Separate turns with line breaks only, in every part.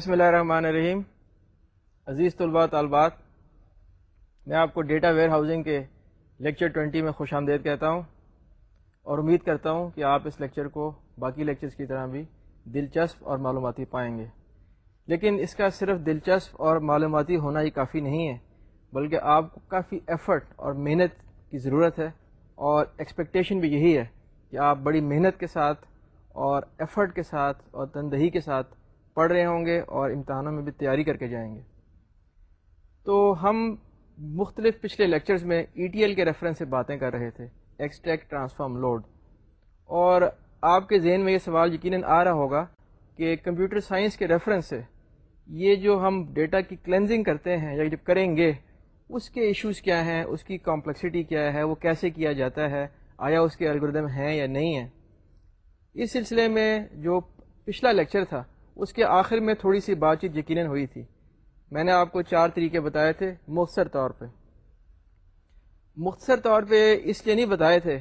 بسم اللہ الرحمن الرحیم۔ عزیز طلباء، طالبات، میں آپ کو ڈیٹا ویئر ہاؤسنگ کے لیکچر ٹوینٹی میں خوش آمدید کہتا ہوں اور امید کرتا ہوں کہ آپ اس لیکچر کو باقی لیکچرز کی طرح بھی دلچسپ اور معلوماتی پائیں گے۔ لیکن اس کا صرف دلچسپ اور معلوماتی ہونا ہی کافی نہیں ہے، بلکہ آپ کو کافی ایفرٹ اور محنت کی ضرورت ہے اور ایکسپیکٹیشن بھی یہی ہے کہ آپ بڑی محنت کے ساتھ اور ایفرٹ کے ساتھ اور تندہی کے ساتھ پڑھ رہے ہوں گے اور امتحانوں میں بھی تیاری کر کے جائیں گے۔ تو ہم مختلف پچھلے لیکچرز میں ای ٹی ایل کے ریفرنس سے باتیں کر رہے تھے ایکسٹریکٹ ٹرانسفارم لوڈ اور آپ کے ذہن میں یہ سوال یقیناً آ رہا ہوگا کہ کمپیوٹر سائنس کے ریفرنس سے یہ جو ہم ڈیٹا کی کلینزنگ کرتے ہیں یا جب کریں گے، اس کے ایشوز کیا ہیں، اس کی کمپلیکسٹی کیا ہے، وہ کیسے کیا جاتا ہے، آیا اس کے الگوریدم ہیں یا نہیں ہیں۔ اس سلسلے میں جو پچھلا لیکچر تھا اس کے آخر میں تھوڑی سی بات چیت یقیناً ہوئی تھی۔ میں نے آپ کو چار طریقے بتائے تھے، مختصر طور پہ۔ مختصر طور پہ اس لیے نہیں بتائے تھے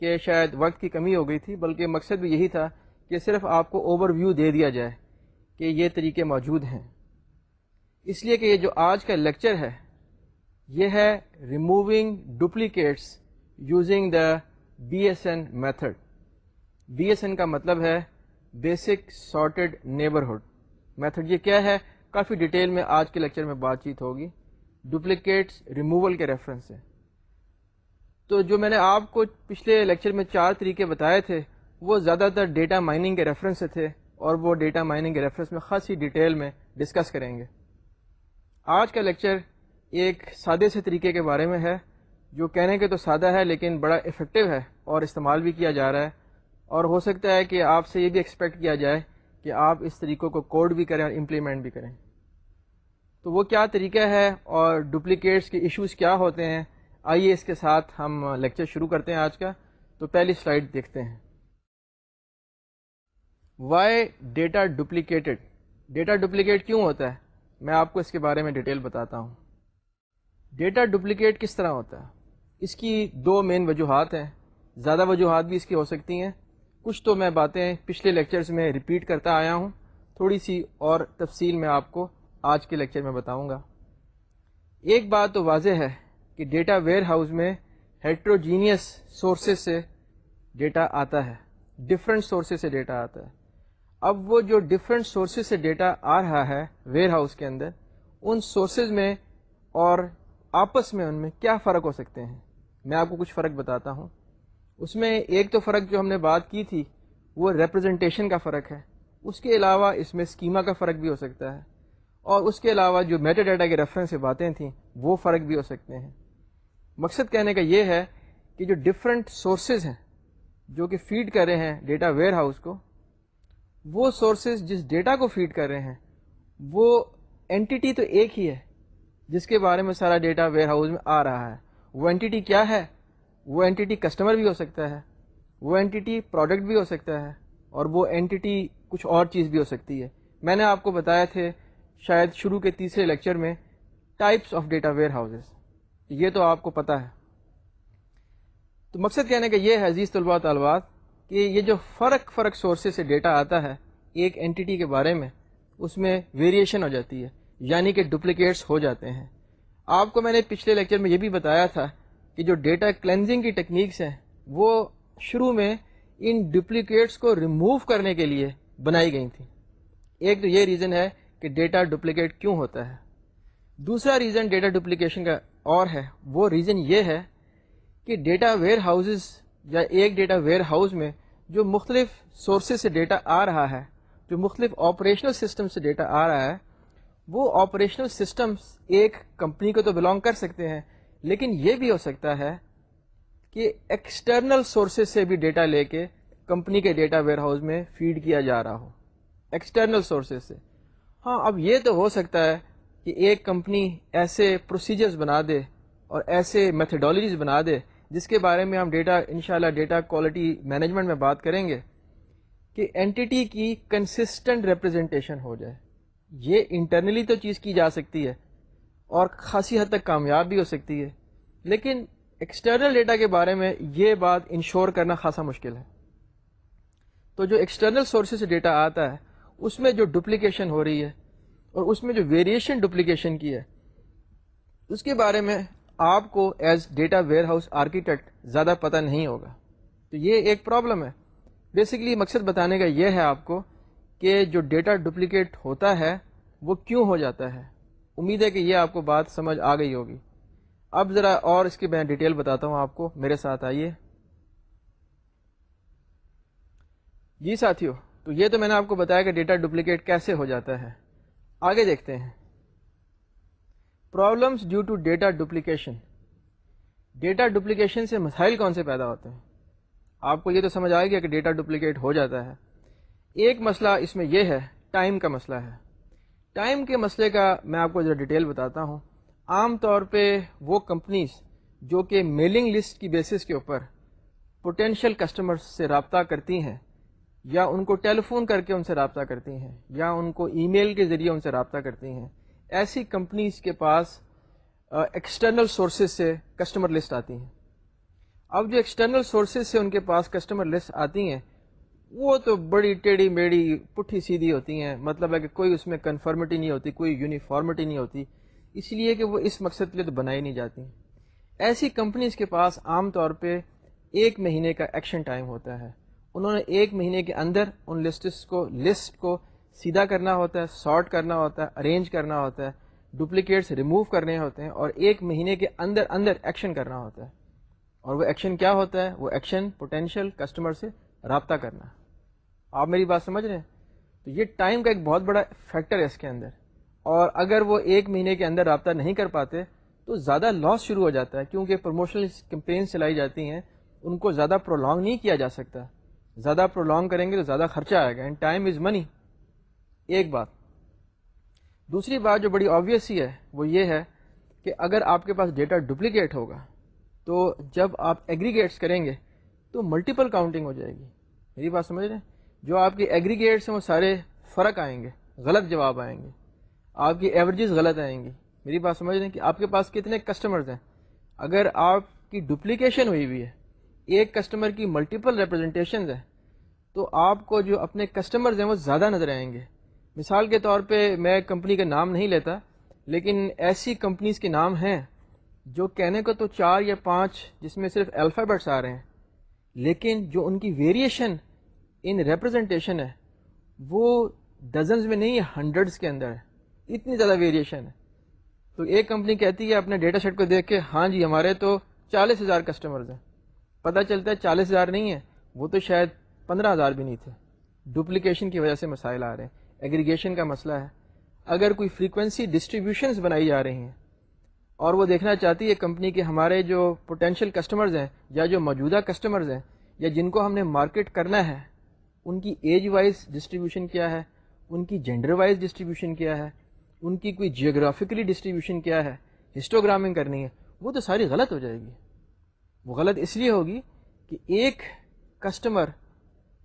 کہ شاید وقت کی کمی ہو گئی تھی، بلکہ مقصد بھی یہی تھا کہ صرف آپ کو اوور ویو دے دیا جائے کہ یہ طریقے موجود ہیں۔ اس لیے کہ یہ جو آج کا لیکچر ہے، یہ ہے removing duplicates using the B S N method B S N کا مطلب ہے بیسک سارٹیڈ نیبرہڈ میتھڈ یہ کیا ہے؟ کافی ڈیٹیل میں آج کے لیکچر میں بات چیت ہوگی۔ ڈپلیکیٹس، ریموول کے ریفرنس سے۔ تو جو میں نے آپ کو پچھلے لیکچر میں چار طریقے بتائے تھے، وہ زیادہ تر ڈیٹا مائننگ کے ریفرنس سے تھے اور وہ ڈیٹا مائننگ کے ریفرنس میں خاصی ڈیٹیل میں ڈسکس کریں گے۔ آج کا لیکچر ایک سادے سے طریقے کے بارے میں ہے، جو کہنے کے تو سادہ ہے لیکن بڑا افیکٹو ہے اور استعمال بھی کیا جا رہا ہے۔ اور ہو سکتا ہے کہ آپ سے یہ بھی ایکسپیکٹ کیا جائے کہ آپ اس طریقوں کو کوڈ بھی کریں اور امپلیمنٹ بھی کریں۔ تو وہ کیا طریقہ ہے اور ڈپلیکیٹس کے ایشوز کیا ہوتے ہیں؟ آئیے اس کے ساتھ ہم لیکچر شروع کرتے ہیں آج کا۔ تو پہلی سلائڈ دیکھتے ہیں۔ Why data duplicated data duplicate کیوں ہوتا ہے؟ میں آپ کو اس کے بارے میں ڈیٹیل بتاتا ہوں۔ ڈیٹا ڈپلیکیٹ کس طرح ہوتا ہے؟ اس کی دو مین وجوہات ہیں۔ زیادہ وجوہات بھی اس کی ہو سکتی ہیں۔ کچھ تو میں باتیں پچھلے لیکچرز میں ریپیٹ کرتا آیا ہوں۔ تھوڑی سی اور تفصیل میں آپ کو آج کے لیکچر میں بتاؤں گا۔ ایک بات تو واضح ہے کہ ڈیٹا ویئر ہاؤس میں ہیٹروجینیس سورسز سے ڈیٹا آتا ہے۔ ڈفرینٹ سورسز سے ڈیٹا آتا ہے۔ اب وہ جو ڈفرینٹ سورسز سے ڈیٹا آ رہا ہے ویئر ہاؤس کے اندر، ان سورسز میں اور آپس میں ان میں کیا فرق ہو سکتے ہیں؟ میں آپ کو کچھ فرق بتاتا ہوں۔ اس میں ایک تو فرق جو ہم نے بات کی تھی، وہ ریپرزنٹیشن کا فرق ہے۔ اس کے علاوہ اس میں اسکیما کا فرق بھی ہو سکتا ہے۔ اور اس کے علاوہ جو میٹا ڈیٹا کے ریفرنس سے باتیں تھیں، وہ فرق بھی ہو سکتے ہیں۔ مقصد کہنے کا یہ ہے کہ جو ڈفرینٹ سورسز ہیں، جو کہ فیڈ کر رہے ہیں ڈیٹا ویئر ہاؤس کو، وہ سورسز جس ڈیٹا کو فیڈ کر رہے ہیں، وہ اینٹی تو ایک ہی ہے، جس کے بارے میں سارا ڈیٹا ویئر ہاؤس میں آ رہا ہے۔ وہ اینٹی کیا ہے؟ وہ اینٹی کسٹمر بھی ہو سکتا ہے، وہ اینٹی پروڈکٹ بھی ہو سکتا ہے اور وہ اینٹی کچھ اور چیز بھی ہو سکتی ہے۔ میں نے آپ کو بتایا تھے شاید شروع کے تیسرے لیکچر میں types of data warehouses یہ تو آپ کو پتا ہے۔ تو مقصد کہنے کا یہ ہے عزیز طلباء طالبات کہ یہ جو فرق فرق سورسز سے ڈیٹا آتا ہے ایک اینٹی کے بارے میں، اس میں ویریشن ہو جاتی ہے یعنی کہ ڈپلیکیٹس ہو جاتے ہیں۔ آپ کو میں نے پچھلے لیکچر میں یہ بھی بتایا تھا کہ جو ڈیٹا کلینزنگ کی ٹیکنیکس ہیں، وہ شروع میں ان ڈپلیکیٹس کو ریموو کرنے کے لیے بنائی گئی تھیں۔ ایک تو یہ ریزن ہے کہ ڈیٹا ڈپلیکیٹ کیوں ہوتا ہے۔ دوسرا ریزن ڈیٹا ڈپلیکیشن کا اور ہے، وہ ریزن یہ ہے کہ ڈیٹا ویئر ہاؤسز یا ایک ڈیٹا ویئر ہاؤس میں جو مختلف سورسز سے ڈیٹا آ رہا ہے، جو مختلف آپریشنل سسٹم سے ڈیٹا آ رہا ہے، وہ آپریشنل سسٹمس ایک کمپنی کو تو بلانگ کر سکتے ہیں لیکن یہ بھی ہو سکتا ہے کہ ایکسٹرنل سورسز سے بھی ڈیٹا لے کے کمپنی کے ڈیٹا ویئر ہاؤس میں فیڈ کیا جا رہا ہو۔ ایکسٹرنل سورسز سے۔ ہاں اب یہ تو ہو سکتا ہے کہ ایک کمپنی ایسے پروسیجرز بنا دے اور ایسے میتھڈالوجیز بنا دے جس کے بارے میں ہم ڈیٹا انشاءاللہ ڈیٹا کوالٹی مینجمنٹ میں بات کریں گے کہ اینٹی کی کنسسٹنٹ ریپرزنٹیشن ہو جائے۔ یہ انٹرنلی تو چیز کی جا سکتی ہے۔ اور خاصی حد تک کامیاب بھی ہو سکتی ہے۔ لیکن ایکسٹرنل ڈیٹا کے بارے میں یہ بات انشور کرنا خاصا مشکل ہے۔ تو جو ایکسٹرنل سورسز سے ڈیٹا آتا ہے، اس میں جو ڈپلیکیشن ہو رہی ہے اور اس میں جو ویریشن ڈپلیکیشن کی ہے، اس کے بارے میں آپ کو as data warehouse architect زیادہ پتہ نہیں ہوگا۔ تو یہ ایک پرابلم ہے۔ بیسکلی مقصد بتانے کا یہ ہے آپ کو کہ جو ڈیٹا ڈپلیکیٹ ہوتا ہے، وہ کیوں ہو جاتا ہے؟ امید ہے کہ یہ آپ کو بات سمجھ آ گئی ہوگی۔ اب ذرا اور اس کی میں ڈیٹیل بتاتا ہوں آپ کو، میرے ساتھ آئیے۔ جی ساتھیو، تو یہ تو میں نے آپ کو بتایا کہ ڈیٹا ڈپلیکیٹ کیسے ہو جاتا ہے۔ آگے دیکھتے ہیں۔ Problems due to data duplication. Data duplication سے مسائل کون سے پیدا ہوتے ہیں؟ آپ کو یہ تو سمجھ آئے گا کہ ڈیٹا ڈپلیکیٹ ہو جاتا ہے۔ ایک مسئلہ اس میں یہ ہے، ٹائم کا مسئلہ ہے۔ ٹائم کے مسئلے کا میں آپ کو ذرا ڈیٹیل بتاتا ہوں۔ عام طور پہ وہ کمپنیز جو کہ میلنگ لسٹ کی بیسس کے اوپر پوٹینشیل کسٹمر سے رابطہ کرتی ہیں، یا ان کو ٹیلی فون کر کے ان سے رابطہ کرتی ہیں، یا ان کو ای میل کے ذریعے ان سے رابطہ کرتی ہیں، ایسی کمپنیز کے پاس ایکسٹرنل سورسز سے کسٹمر لسٹ آتی ہیں۔ اب جو ایکسٹرنل سورسز سے ان کے پاس کسٹمر لسٹ آتی ہیں وہ تو بڑی ٹیڑھی میڑی پٹھی سیدھی ہوتی ہیں۔ مطلب ہے کہ کوئی اس میں کنفرمٹی نہیں ہوتی، کوئی یونیفارمٹی نہیں ہوتی۔ اس لیے کہ وہ اس مقصد کے لیے تو بنائی نہیں جاتی۔ ایسی کمپنیز کے پاس عام طور پہ ایک مہینے کا ایکشن ٹائم ہوتا ہے۔ انہوں نے ایک مہینے کے اندر ان لسٹس کو لسٹ کو سیدھا کرنا ہوتا ہے سارٹ کرنا ہوتا ہے ارینج کرنا ہوتا ہے ڈپلیکیٹس ریموو کرنے ہوتے ہیں اور ایک مہینے کے اندر اندر ایکشن کرنا ہوتا ہے۔ اور وہ ایکشن کیا ہوتا ہے؟ وہ ایکشن پوٹینشیل کسٹمر سے رابطہ کرنا۔ ہے آپ میری بات سمجھ رہے ہیں؟ تو یہ ٹائم کا ایک بہت بڑا فیکٹر ہے اس کے اندر۔ اور اگر وہ ایک مہینے کے اندر رابطہ نہیں کر پاتے، تو زیادہ لاس شروع ہو جاتا ہے، کیونکہ پروموشنل کمپین چلائی جاتی ہیں، ان کو زیادہ پرولونگ نہیں کیا جا سکتا۔ زیادہ پرولونگ کریں گے تو زیادہ خرچہ آئے گا اینڈ ٹائم از منی ایک بات۔ دوسری بات جو بڑی آبویس ہی ہے، وہ یہ ہے کہ اگر آپ کے پاس ڈیٹا ڈپلیکیٹ ہوگا، تو جب آپ ایگریگیٹس کریں گے، تو ملٹیپل کاؤنٹنگ ہو جائے گی۔ میری بات سمجھ رہے ہیں؟ جو آپ کے ایگریگیٹس ہیں وہ سارے فرق آئیں گے، غلط جواب آئیں گے۔ آپ کی ایوریجز غلط آئیں گی۔ میری بات سمجھ رہے ہیں کہ آپ کے پاس کتنے کسٹمرز ہیں۔ اگر آپ کی ڈپلیکیشن ہوئی ہوئی ہے، ایک کسٹمر کی ملٹیپل ریپرزنٹیشنز ہیں، تو آپ کو جو اپنے کسٹمرز ہیں وہ زیادہ نظر آئیں گے۔ مثال کے طور پہ میں کمپنی کا نام نہیں لیتا، لیکن ایسی کمپنیز کے نام ہیں جو کہنے کو تو چار یا پانچ جس میں صرف الفابیٹس آ رہے ہیں، لیکن جو ان کی ویریشن ان ریپرزنٹیشن ہے، وہ ڈزنز میں نہیں ہے ہنڈریڈس کے اندر ہے۔ اتنی زیادہ ویریشن ہے۔ تو ایک کمپنی کہتی ہے اپنے ڈیٹا سیٹ کو دیکھ کے ہاں جی ہمارے تو چالیس ہزار کسٹمرز ہیں۔ پتہ چلتا ہے چالیس ہزار نہیں ہے، وہ تو شاید پندرہ ہزار بھی نہیں تھے۔ ڈپلیکیشن کی وجہ سے مسائل آ رہے ہیں۔ ایگریگیشن کا مسئلہ ہے۔ اگر کوئی فریکوینسی ڈسٹریبیوشنز بنائی جا رہی ہیں اور وہ دیکھنا چاہتی ہے کمپنی کے ہمارے جو پوٹینشیل کسٹمرز ہیں یا جو موجودہ کسٹمرز ہیں یا جن کو ہم نے مارکیٹ کرنا ہے ان کی ایج وائز ڈسٹریبیوشن کیا ہے؟ ان کی جینڈر وائز ڈسٹریبیوشن کیا ہے؟ ان کی کوئی جیوگرافکلی ڈسٹریبیوشن کیا ہے؟ ہسٹوگرامنگ کرنی ہے، وہ تو ساری غلط ہو جائے گی۔ وہ غلط اس لیے ہوگی کہ ایک کسٹمر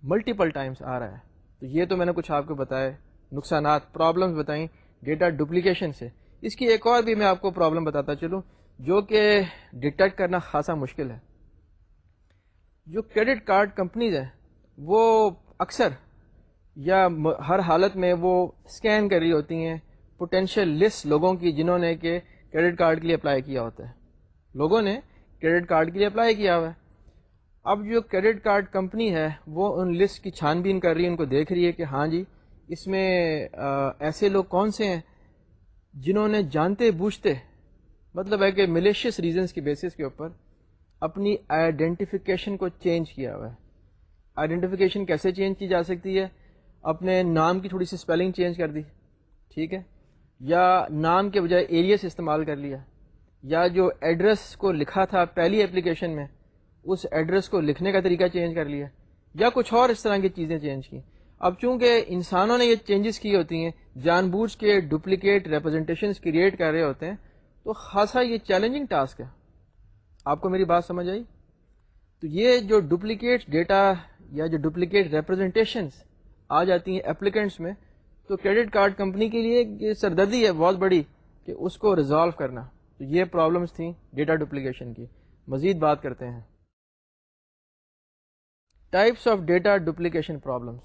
ملٹیپل ٹائمس آ رہا ہے۔ تو یہ تو میں نے کچھ آپ کو بتائے، نقصانات پرابلمس بتائیں ڈیٹا ڈپلیکیشن سے۔ اس کی ایک اور بھی میں آپ کو پرابلم بتاتا چلوں، جو کہ ڈیٹیکٹ کرنا خاصا مشکل ہے۔ جو کریڈٹ کارڈ کمپنیز ہیں، وہ اکثر یا ہر حالت میں وہ اسکین کر رہی ہوتی ہیں پوٹینشیل لسٹ لوگوں کی جنہوں نے کہ کریڈٹ کارڈ کے لیے اپلائی کیا ہوتا ہے۔ لوگوں نے کریڈٹ کارڈ کے لیے اپلائی کیا ہوا ہے۔ اب جو کریڈٹ کارڈ کمپنی ہے وہ ان لسٹ کی چھان بین کر رہی ہے، ان کو دیکھ رہی ہے کہ ہاں جی اس میں ایسے لوگ کون سے ہیں جنہوں نے جانتے بوجھتے مطلب ہے کہ ملیشیس ریزنس کی بیسس کے اوپر اپنی آئیڈینٹیفیکیشن کو چینج کیا ہوا ہے۔ آئیڈینٹیفیکیشن کیسے چینج کی جا سکتی ہے؟ اپنے نام کی تھوڑی سی اسپیلنگ چینج کر دی، ٹھیک ہے؟ یا نام کے بجائے ایریس استعمال کر لیا، یا جو ایڈریس کو لکھا تھا پہلی اپلیکیشن میں، اس ایڈریس کو لکھنے کا طریقہ چینج کر لیا، یا کچھ اور اس طرح کی چیزیں چینج کی۔ اب چونکہ انسانوں نے یہ چینجز کی ہوتی ہیں جان بوجھ کے ڈپلیکیٹ ریپرزنٹیشن کریٹ کر رہے ہوتے ہیں، تو خاصا یہ چیلنجنگ ٹاسک ہے۔ آپ کو میری بات سمجھ آئی؟ تو یہ جو ڈپلیکیٹ ڈیٹا یا جو ڈپلیکیٹ ریپرزنٹیشنس آ جاتی ہیں اپلیکینٹس میں، تو کریڈٹ کارڈ کمپنی کے لیے یہ سردردی ہے، بہت بڑی، کہ اس کو ریزالو کرنا۔ تو یہ پرابلمس تھیں ڈیٹا ڈپلیکیشن کی۔ مزید بات کرتے ہیں۔ Types of data duplication problems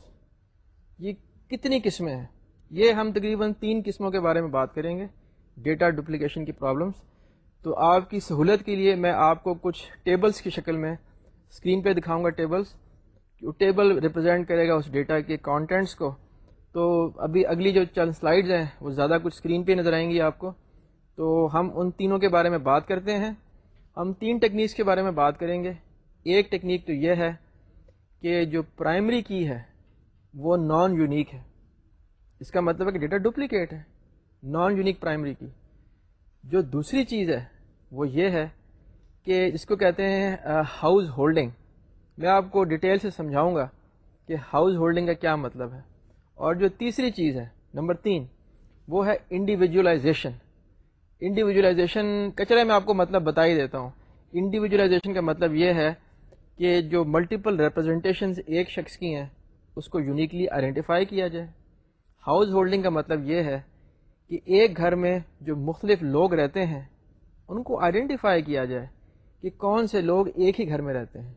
یہ کتنی قسمیں ہیں؟ یہ ہم تقریباً تین قسموں کے بارے میں بات کریں گے۔ ڈیٹا ڈپلیکیشن کی پرابلمس تو آپ کی سہولت کے لیے میں آپ کو کچھ ٹیبلز کی شکل میں اسکرین پہ دکھاؤں گا ٹیبلز ٹیبل ریپرزینٹ کرے گا اس ڈیٹا کے کانٹینٹس کو، تو ابھی اگلی جو چند سلائڈز ہیں، وہ زیادہ کچھ اسکرین پہ نظر آئیں گی آپ کو۔ تو ہم ان تینوں کے بارے میں بات کرتے ہیں۔ ہم تین ٹیکنیکس کے بارے میں بات کریں گے۔ ایک ٹیکنیک تو یہ ہے کہ جو پرائمری کی ہے، وہ نان یونیک ہے۔ اس کا مطلب ہے کہ ڈیٹا ڈپلیکیٹ ہے۔ نان یونیک پرائمری کی جو دوسری چیز ہے، وہ یہ ہے کہ اس کو کہتے ہیں ہاؤز ہولڈنگ میں آپ کو ڈیٹیل سے سمجھاؤں گا کہ ہاؤز ہولڈنگ کا کیا مطلب ہے۔ اور جو تیسری چیز ہے، نمبر تین، وہ ہے انڈیویجولائزیشن انڈیویجولائزیشن کچرے میں آپ کو مطلب بتا ہی دیتا ہوں۔ انڈیویجولائزیشن کا مطلب یہ ہے کہ جو ملٹیپل ریپرزنٹیشنز ایک شخص کی ہیں، اس کو یونیکلی آئیڈینٹیفائی کیا جائے۔ ہاؤس ہولڈنگ کا مطلب یہ ہے کہ ایک گھر میں جو مختلف لوگ رہتے ہیں، ان کو آئیڈینٹیفائی کیا جائے کہ کون سے لوگ ایک ہی گھر میں رہتے ہیں۔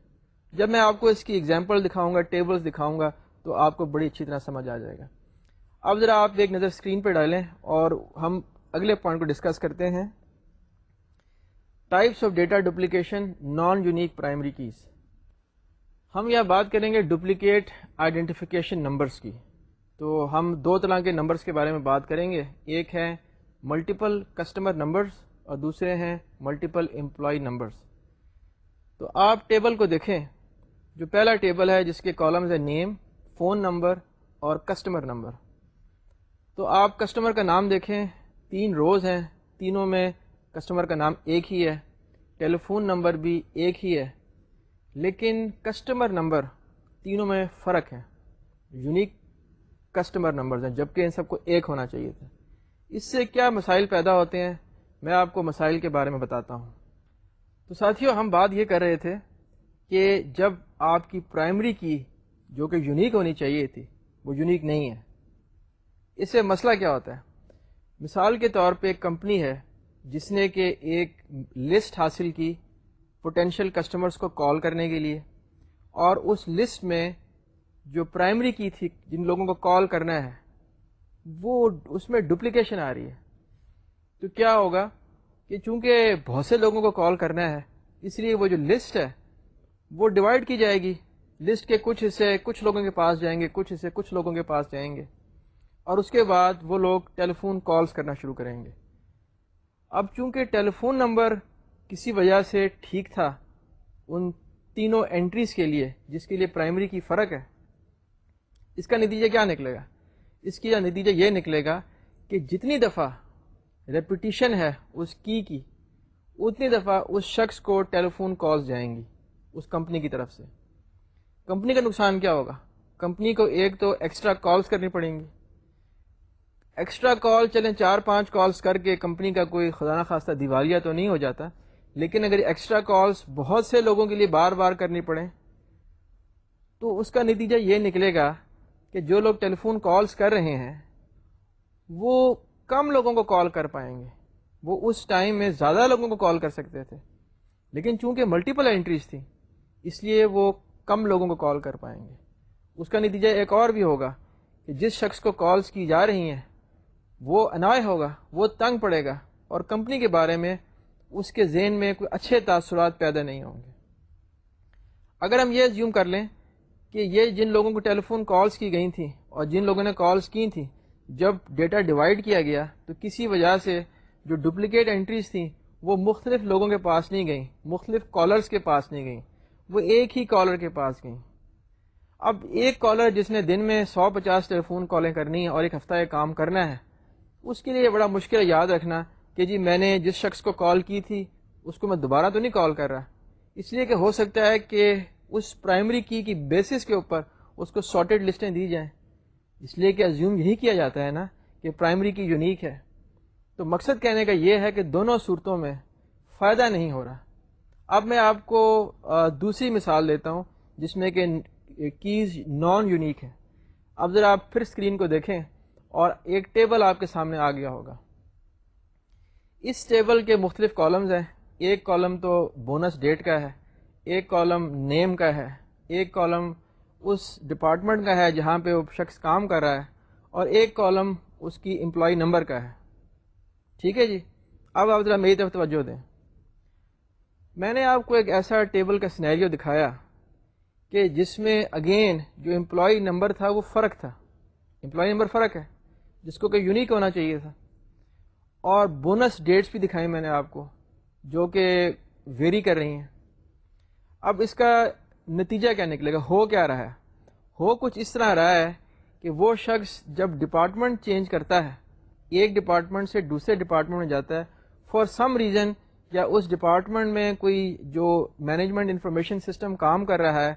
جب میں آپ کو اس کی ایگزامپل دکھاؤں گا ٹیبلز دکھاؤں گا، تو آپ کو بڑی اچھی طرح سمجھ آ جائے گا۔ اب ذرا آپ ایک نظر اسکرین پہ ڈالیں اور ہم اگلے پوائنٹ کو ڈسکس کرتے ہیں۔ Types of data duplication non unique primary keys ہم یہاں بات کریں گے ڈپلیکیٹ آئیڈینٹیفیکیشن نمبرس کی۔ تو ہم دو طرح کے نمبرس کے بارے میں بات کریں گے۔ ایک ہے ملٹیپل کسٹمر نمبرس اور دوسرے ہیں ملٹیپل امپلائی نمبرس تو آپ ٹیبل کو دیکھیں۔ جو پہلا ٹیبل ہے جس کے کالمز ہے نیم فون نمبر اور کسٹمر نمبر تو آپ کسٹمر کا نام دیکھیں، تین روز ہیں، تینوں میں کسٹمر کا نام ایک ہی ہے ٹیلی فون نمبر بھی ایک ہی ہے. لیکن کسٹمر نمبر تینوں میں فرق ہے یونیک کسٹمر نمبرز ہیں، جبکہ ان سب کو ایک ہونا چاہیے تھا. اس سے کیا مسائل پیدا ہوتے ہیں؟ میں آپ کو مسائل کے بارے میں بتاتا ہوں۔ تو ساتھیوں ہم بات یہ کر رہے تھے کہ جب آپ کی پرائمری کی جو کہ یونیک ہونی چاہیے تھی، وہ یونیک نہیں ہے۔ اس سے مسئلہ کیا ہوتا ہے؟ مثال کے طور پہ ایک کمپنی ہے جس نے کہ ایک لسٹ حاصل کی پوٹینشیل کسٹمرز کو کال کرنے کے لیے، اور اس لسٹ میں جو پرائمری کی تھی، جن لوگوں کو کال کرنا ہے، وہ اس میں ڈپلیکیشن آ رہی ہے۔ تو کیا ہوگا کہ چونکہ بہت سے لوگوں کو کال کرنا ہے، اس لیے وہ جو لسٹ ہے وہ ڈیوائڈ کی جائے گی۔ لسٹ کے کچھ حصے کچھ لوگوں کے پاس جائیں گے، کچھ حصے کچھ لوگوں کے پاس جائیں گے۔ اور اس کے بعد وہ لوگ ٹیلی فون کالس کرنا شروع کریں گے۔ اب چونکہ ٹیلی فون نمبر کسی وجہ سے ٹھیک تھا ان تینوں انٹریز کے لیے، جس کے لیے پرائمری کی فرق ہے، اس کا نتیجہ کیا نکلے گا؟ اس کی نتیجہ یہ نکلے گا کہ جتنی دفعہ ریپوٹیشن ہے اس کی کی، اتنی دفعہ اس شخص کو ٹیلی فون کالز جائیں گی۔ اس کمپنی کی طرف سے۔ کمپنی کا نقصان کیا ہوگا؟ کمپنی کو ایک تو ایکسٹرا کالز کرنی پڑیں گی۔ ایکسٹرا کال چلیں چار پانچ کالز کر کے کمپنی کا کوئی خزانہ خاصہ دیوالیہ تو نہیں ہو جاتا، لیکن اگر ایکسٹرا کالز بہت سے لوگوں کے لیے بار بار کرنی پڑیں، تو اس کا نتیجہ یہ نکلے گا کہ جو لوگ ٹیلی فون کالس کر رہے ہیں، وہ کم لوگوں کو کال کر پائیں گے۔ وہ اس ٹائم میں زیادہ لوگوں کو کال کر سکتے تھے۔ لیکن چونکہ ملٹیپل انٹریز تھیں اس لیے وہ کم لوگوں کو کال کر پائیں گے۔ اس کا نتیجہ ایک اور بھی ہوگا کہ جس شخص کو کالس کی جا رہی ہیں، وہ انوائے ہوگا، وہ تنگ پڑے گا اور کمپنی کے بارے میں اس کے ذہن میں کوئی اچھے تاثرات پیدا نہیں ہوں گے۔ اگر ہم یہ زیوم کر لیں کہ یہ جن لوگوں کو ٹیلی فون کالس کی گئی تھیں اور جن لوگوں نے کالس کی تھیں، جب ڈیٹا ڈیوائڈ کیا گیا تو کسی وجہ سے جو ڈپلیکیٹ انٹریز تھیں، وہ مختلف لوگوں کے پاس نہیں گئیں، مختلف کالرز کے پاس نہیں گئیں۔ وہ ایک ہی کالر کے پاس گئیں۔ اب ایک کالر جس نے دن میں سو پچاس ٹیلی فون کالیں کرنی ہے اور ایک ہفتہ یہ کام کرنا ہے، اس کے لیے بڑا مشکل ہے یاد رکھنا کہ جی میں نے جس شخص کو کال کی تھی، اس کو میں دوبارہ تو نہیں کال کر رہا۔ اس لیے کہ ہو سکتا ہے کہ اس پرائمری کی کی بیسس کے اوپر اس کو سارٹیڈ لسٹیں دی جائیں۔ اس لیے کہ ازیوم یہی کیا جاتا ہے نا کہ پرائمری کی یونیک ہے۔ تو مقصد کہنے کا یہ ہے کہ دونوں صورتوں میں فائدہ نہیں ہو رہا۔ اب میں آپ کو دوسری مثال دیتا ہوں، جس میں کہ کیز نان یونیک ہے۔ اب ذرا آپ پھر اسکرین کو دیکھیں اور ایک ٹیبل آپ کے سامنے آ گیا ہوگا۔ اس ٹیبل کے مختلف کالمز ہیں۔ ایک کالم تو بونس ڈیٹ کا ہے، ایک کالم نیم کا ہے، ایک کالم اس ڈپارٹمنٹ کا ہے جہاں پہ وہ شخص کام کر رہا ہے، اور ایک کالم اس کی امپلائی نمبر کا ہے۔ ٹھیک ہے جی؟ اب آپ ذرا میری طرف توجہ دیں۔ میں نے آپ کو ایک ایسا ٹیبل کا سنیریو دکھایا کہ جس میں اگین جو امپلائی نمبر تھا وہ فرق تھا۔ امپلائی نمبر فرق ہے، جس کو کہ یونیک ہونا چاہیے تھا۔ اور بونس ڈیٹس بھی دکھائی میں نے آپ کو، جو کہ ویری کر رہی ہیں۔ اب اس کا نتیجہ کیا نکلے گا؟ ہو کیا رہا ہے؟ ہو کچھ اس طرح رہا ہے کہ وہ شخص جب ڈپارٹمنٹ چینج کرتا ہے، ایک ڈپارٹمنٹ سے دوسرے ڈپارٹمنٹ میں جاتا ہے فار سم ریزن یا اس ڈپارٹمنٹ میں کوئی جو مینجمنٹ انفارمیشن سسٹم کام کر رہا ہے،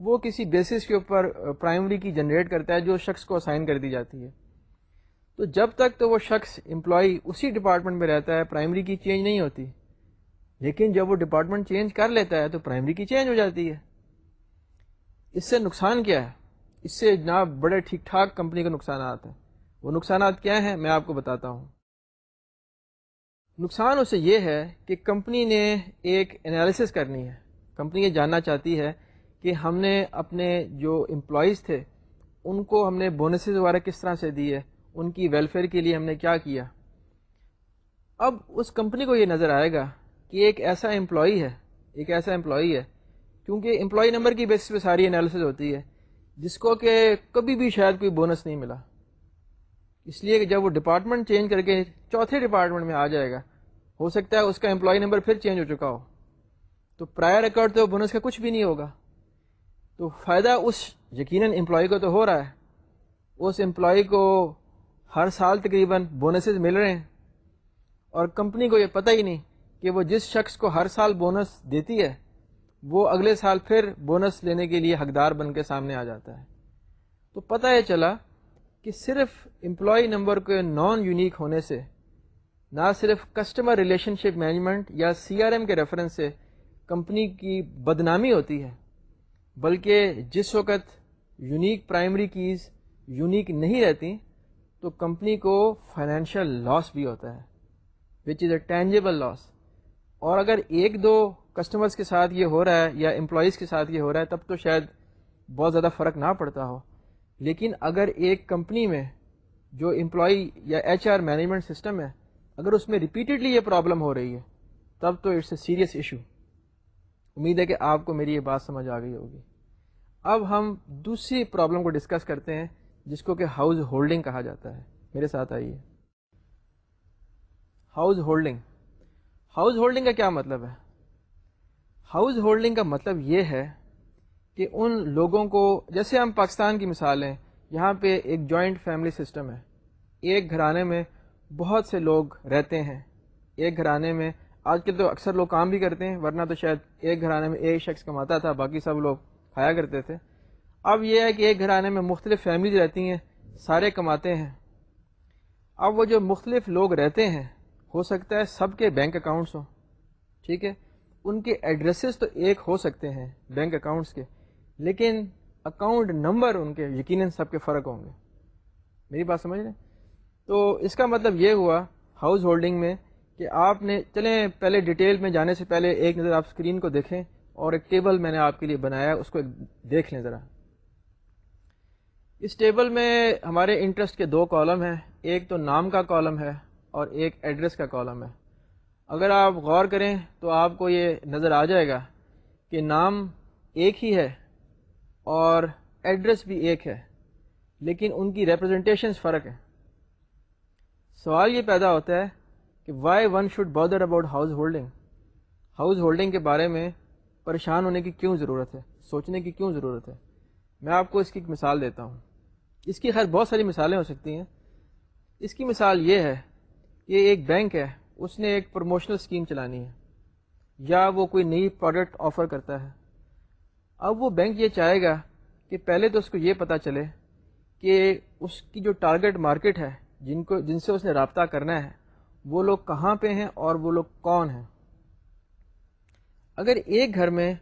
وہ کسی بیسس کے اوپر پرائمری کی جنریٹ کرتا ہے جو شخص کو اسائن کر دی جاتی ہے۔ تو جب تک تو وہ شخص امپلائی اسی ڈپارٹمنٹ میں رہتا ہے پرائمری کی چینج نہیں ہوتی۔ لیکن جب وہ ڈپارٹمنٹ چینج کر لیتا ہے تو پرائمری کی چینج ہو جاتی ہے۔ اس سے نقصان کیا ہے؟ اس سے جناب بڑے ٹھیک ٹھاک کمپنی کے نقصانات ہیں۔ وہ نقصانات کیا ہیں؟ میں آپ کو بتاتا ہوں۔ نقصان اسے یہ ہے کہ کمپنی نے ایک انالیسس کرنی ہے۔ کمپنی یہ جاننا چاہتی ہے کہ ہم نے اپنے جو امپلائیز تھے، ان کو ہم نے بونسز وغیرہ کس طرح سے دیے ان کی ویلفیئر کے لیے ہم نے کیا کیا؟ اب اس کمپنی کو یہ نظر آئے گا کہ ایک ایسا امپلائی ہے، ایک ایسا امپلائی ہے، کیونکہ امپلائی نمبر کی بیسس پہ ساری انالیسز ہوتی ہے، جس کو کہ کبھی بھی شاید کوئی بونس نہیں ملا۔ اس لیے کہ جب وہ ڈپارٹمنٹ چینج کر کے چوتھے ڈپارٹمنٹ میں آ جائے گا، ہو سکتا ہے اس کا امپلائی نمبر پھر چینج ہو چکا ہو۔ تو پرائر ریکارڈ تو بونس کا کچھ بھی نہیں ہوگا۔ تو فائدہ اس یقیناً امپلائی کو تو ہو رہا ہے۔ اس امپلائی کو ہر سال تقریباً بونسز مل رہے ہیں۔ اور کمپنی کو یہ پتہ ہی نہیں کہ وہ جس شخص کو ہر سال بونس دیتی ہے، وہ اگلے سال پھر بونس لینے کے لیے حقدار بن کے سامنے آ جاتا ہے۔ تو پتہ یہ چلا کہ صرف امپلائی نمبر کے نان یونیک ہونے سے، نہ صرف کسٹمر ریلیشن شپ مینجمنٹ یا سی آر ایم کے ریفرنس سے کمپنی کی بدنامی ہوتی ہے، بلکہ جس وقت یونیک پرائمری کیز یونیک نہیں رہتی، تو کمپنی کو فائنینشیل لاس بھی ہوتا ہے وچ از اے ٹینجیبل لاس اور اگر ایک دو کسٹمرس کے ساتھ یہ ہو رہا ہے یا امپلائیز کے ساتھ یہ ہو رہا ہے، تب تو شاید بہت زیادہ فرق نہ پڑتا ہو۔ لیکن اگر ایک کمپنی میں جو امپلائی یا ایچ آر مینجمنٹ سسٹم ہے، اگر اس میں ریپیٹیڈلی یہ پرابلم ہو رہی ہے، تب تو اٹس اے سیریس ایشو امید ہے کہ آپ کو میری یہ بات سمجھ آ گئی ہوگی۔ اب ہم دوسری پرابلم کو ڈسکس کرتے ہیں، جس کو کہ ہاؤس ہولڈنگ کہا جاتا ہے۔ میرے ساتھ آئیے۔ ہاؤس ہولڈنگ ہاؤس ہولڈنگ کا کیا مطلب ہے؟ ہاؤس ہولڈنگ کا مطلب یہ ہے کہ ان لوگوں کو، جیسے ہم پاکستان کی مثال ہیں، یہاں پہ ایک جوائنٹ فیملی سسٹم ہے۔ ایک گھرانے میں بہت سے لوگ رہتے ہیں۔ ایک گھرانے میں آج کل تو اکثر لوگ کام بھی کرتے ہیں، ورنہ تو شاید ایک گھرانے میں ایک شخص کماتا تھا، باقی سب لوگ کھایا کرتے تھے۔ اب یہ ہے کہ ایک گھرانے میں مختلف فیملیز رہتی ہیں، سارے کماتے ہیں۔ اب وہ جو مختلف لوگ رہتے ہیں، ہو سکتا ہے سب کے بینک اکاؤنٹس ہوں، ٹھیک ہے؟ ان کے ایڈریسز تو ایک ہو سکتے ہیں بینک اکاؤنٹس کے۔ لیکن اکاؤنٹ نمبر ان کے یقیناً سب کے فرق ہوں گے۔ میری بات سمجھ لیں تو اس کا مطلب یہ ہوا ہاؤس ہولڈنگ میں کہ آپ نے، چلیں پہلے ڈیٹیل میں جانے سے پہلے ایک نظر آپ اسکرین کو دیکھیں اور ایک ٹیبل میں نے آپ کے لیے بنایا، اس کو دیکھ لیں ذرا۔ اس ٹیبل میں ہمارے انٹرسٹ کے دو کالم ہیں، ایک تو نام کا کالم ہے اور ایک ایڈریس کا کالم ہے۔ اگر آپ غور کریں تو آپ کو یہ نظر آ جائے گا کہ نام ایک ہی ہے اور ایڈریس بھی ایک ہے، لیکن ان کی ریپرزنٹیشنس فرق ہے سوال یہ پیدا ہوتا ہے کہ why one should bother about householding householding کے بارے میں پریشان ہونے کی کیوں ضرورت ہے؟ سوچنے کی کیوں ضرورت ہے؟ میں آپ کو اس کی ایک مثال دیتا ہوں۔ اس کی خیر بہت ساری مثالیں ہو سکتی ہیں۔ اس کی مثال یہ ہے، یہ ایک بینک ہے، اس نے ایک پروموشنل اسکیم چلانی ہے۔ یا وہ کوئی نئی پروڈکٹ آفر کرتا ہے۔ اب وہ بینک یہ چاہے گا کہ پہلے تو اس کو یہ پتہ چلے کہ اس کی جو ٹارگٹ مارکیٹ ہے، جن کو جن سے اس نے رابطہ کرنا ہے، وہ لوگ کہاں پہ ہیں اور وہ لوگ کون ہیں؟ اگر ایک گھر میں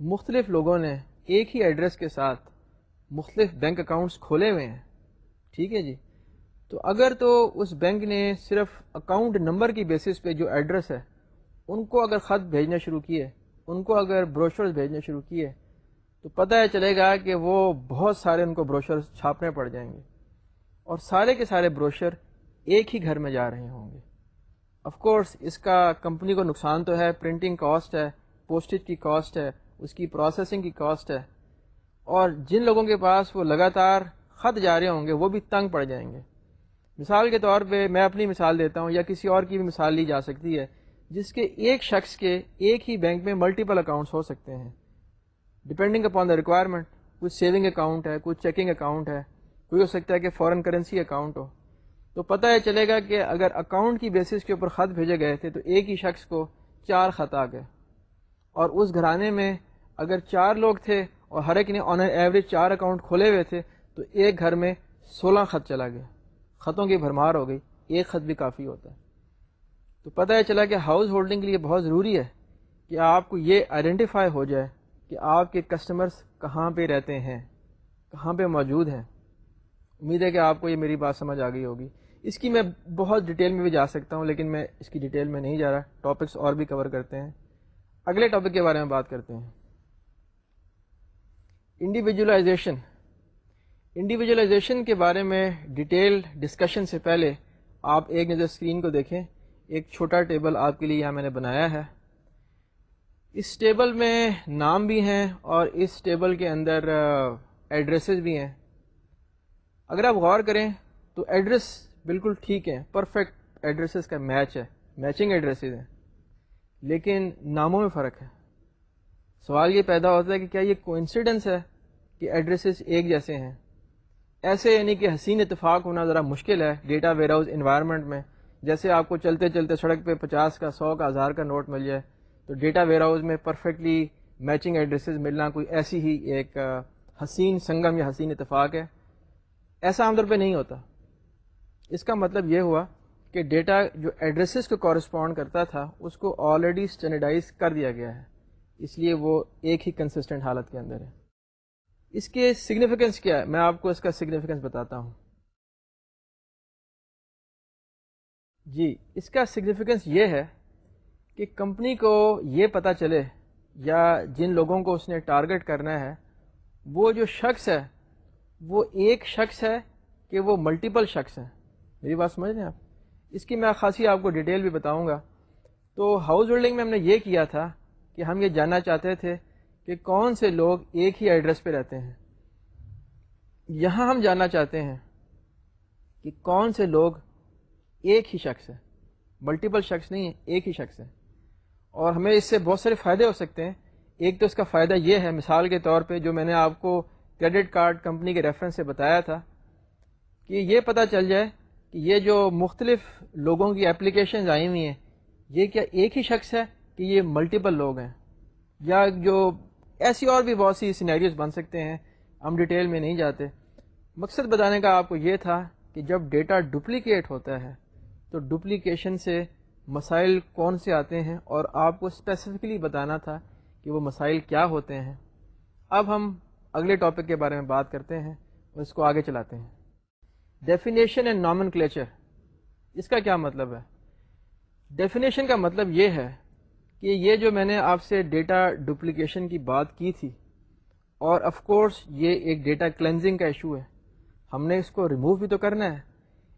مختلف لوگوں نے ایک ہی ایڈریس کے ساتھ مختلف بینک اکاؤنٹس کھولے ہوئے ہیں، ٹھیک ہے جی؟ تو اگر تو اس بینک نے صرف اکاؤنٹ نمبر کی بیسس پہ جو ایڈریس ہے، ان کو اگر خط بھیجنا شروع کیے، ان کو اگر بروشرز بھیجنے شروع کیے تو پتہ ہے چلے گا کہ وہ بہت سارے ان کو بروشرز چھاپنے پڑ جائیں گے اور سارے کے سارے بروشر ایک ہی گھر میں جا رہے ہوں گے۔ آف کورس اس کا کمپنی کو نقصان تو ہے پرنٹنگ کاسٹ ہے پوسٹیج کی کاسٹ ہے، اس کی پروسیسنگ کی کاسٹ ہے۔ اور جن لوگوں کے پاس وہ لگاتار خط جا رہے ہوں گے، وہ بھی تنگ پڑ جائیں گے۔ مثال کے طور پہ میں اپنی مثال دیتا ہوں یا کسی اور کی بھی مثال لی جا سکتی ہے، جس کے ایک شخص کے ایک ہی بینک میں ملٹیپل اکاؤنٹس ہو سکتے ہیں۔ ڈپینڈنگ اپان دا ریکوائرمنٹ کچھ سیونگ اکاؤنٹ ہے کچھ چیکنگ اکاؤنٹ ہے، کوئی ہو سکتا ہے کہ فورن کرنسی اکاؤنٹ ہو۔ تو پتہ یہ چلے گا کہ اگر اکاؤنٹ کی بیسس کے اوپر خط بھیجے گئے تھے تو ایک ہی شخص کو چار خط آ گئے۔ اور اس گھرانے میں اگر چار لوگ تھے اور ہر ایک نے آن ایوریج چار اکاؤنٹ کھولے ہوئے تھے تو ایک گھر میں سولہ خط چلا گیا۔ خطوں کی بھرمار ہو گئی، ایک خط بھی کافی ہوتا ہے۔ تو پتہ یہ چلا کہ ہاؤس ہولڈنگ کے لیے بہت ضروری ہے کہ آپ کو یہ آئیڈینٹیفائی ہو جائے کہ آپ کے کسٹمرس کہاں پہ رہتے ہیں، کہاں پہ موجود ہیں۔ امید ہے کہ آپ کو یہ میری بات سمجھ آ گئی ہوگی۔ اس کی میں بہت ڈیٹیل میں بھی جا سکتا ہوں، لیکن میں اس کی ڈیٹیل میں نہیں جا رہا۔ ٹاپکس اور بھی کور کرتے ہیں۔ اگلے ٹاپک کے بارے میں بات کرتے ہیں۔ انڈیویجولائزیشن انڈیویجولائزیشن کے بارے میں ڈیٹیل ڈسکشن سے پہلے آپ ایک نظر اسکرین کو دیکھیں۔ ایک چھوٹا ٹیبل آپ کے لیے یہاں میں نے بنایا ہے۔ اس ٹیبل میں نام بھی ہیں اور اس ٹیبل کے اندر ایڈریسز بھی ہیں۔ اگر آپ غور کریں تو ایڈریس بالکل ٹھیک ہے پرفیکٹ ایڈریسز کا میچ ہے، میچنگ ایڈریسز ہیں۔ لیکن ناموں میں فرق ہے۔ سوال یہ پیدا ہوتا ہے کہ کیا یہ کوئنسیڈنس ہے کہ ایڈریسز ایک جیسے ہیں؟ ایسے یعنی کہ حسین اتفاق ہونا ذرا مشکل ہے ڈیٹا ویئر ہاؤس انوائرمنٹ میں، جیسے آپ کو چلتے چلتے سڑک پہ پچاس کا، سو کا، ہزار کا نوٹ مل جائے۔ تو ڈیٹا ویئر ہاؤس میں پرفیکٹلی میچنگ ایڈریسز ملنا کوئی ایسی ہی ایک حسین سنگم یا حسین اتفاق ہے۔ ایسا عام طور پہ نہیں ہوتا۔ اس کا مطلب یہ ہوا کہ ڈیٹا جو ایڈریسز کو کورسپونڈ کرتا تھا، اس کو آلریڈی اسٹینڈرڈائز کر دیا گیا ہے۔ اس لیے وہ ایک ہی کنسسٹنٹ حالت کے اندر ہے۔ اس کے سگنیفیکینس کیا ہے؟ میں آپ کو اس کا سگنیفیکینس بتاتا ہوں۔ جی اس کا سگنیفیکینس یہ ہے کہ کمپنی کو یہ پتہ چلے یا جن لوگوں کو اس نے ٹارگٹ کرنا ہے، وہ جو شخص ہے، وہ ایک شخص ہے کہ وہ ملٹیپل شخص ہے میری بات سمجھ رہے ہیں آپ؟ اس کی میں خاصی آپ کو ڈیٹیل بھی بتاؤں گا۔ تو ہاؤس ہولڈنگ میں ہم نے یہ کیا تھا کہ ہم یہ جاننا چاہتے تھے کہ کون سے لوگ ایک ہی ایڈریس پہ رہتے ہیں۔ یہاں ہم جاننا چاہتے ہیں کہ کون سے لوگ ایک ہی شخص ہے ملٹیپل شخص نہیں ہے ایک ہی شخص ہے اور ہمیں اس سے بہت سارے فائدے ہو سکتے ہیں۔ ایک تو اس کا فائدہ یہ ہے، مثال کے طور پہ جو میں نے آپ کو کریڈٹ کارڈ کمپنی کے ریفرنس سے بتایا تھا، کہ یہ پتہ چل جائے کہ یہ جو مختلف لوگوں کی اپلیکیشنز آئی ہوئی ہیں، یہ کیا ایک ہی شخص ہے کہ یہ ملٹیپل لوگ ہیں؟ یا جو ایسی اور بھی بہت سی سینیریوز بن سکتے ہیں، ہم ڈیٹیل میں نہیں جاتے۔ مقصد بتانے کا آپ کو یہ تھا کہ جب ڈیٹا ڈپلیکیٹ ہوتا ہے، تو ڈپلیکیشن سے مسائل کون سے آتے ہیں اور آپ کو اسپیسیفکلی بتانا تھا کہ وہ مسائل کیا ہوتے ہیں۔ اب ہم اگلے ٹاپک کے بارے میں بات کرتے ہیں اور اس کو آگے چلاتے ہیں۔ ڈیفینیشن اینڈ نامن کلیچر اس کا کیا مطلب ہے؟ ڈیفینیشن کا مطلب یہ ہے کہ یہ جو میں نے آپ سے ڈیٹا ڈپلیکیشن کی بات کی تھی، اور آف کورس یہ ایک ڈیٹا کلینزنگ کا ایشو ہے۔ ہم نے اس کو ریموو بھی تو کرنا ہے،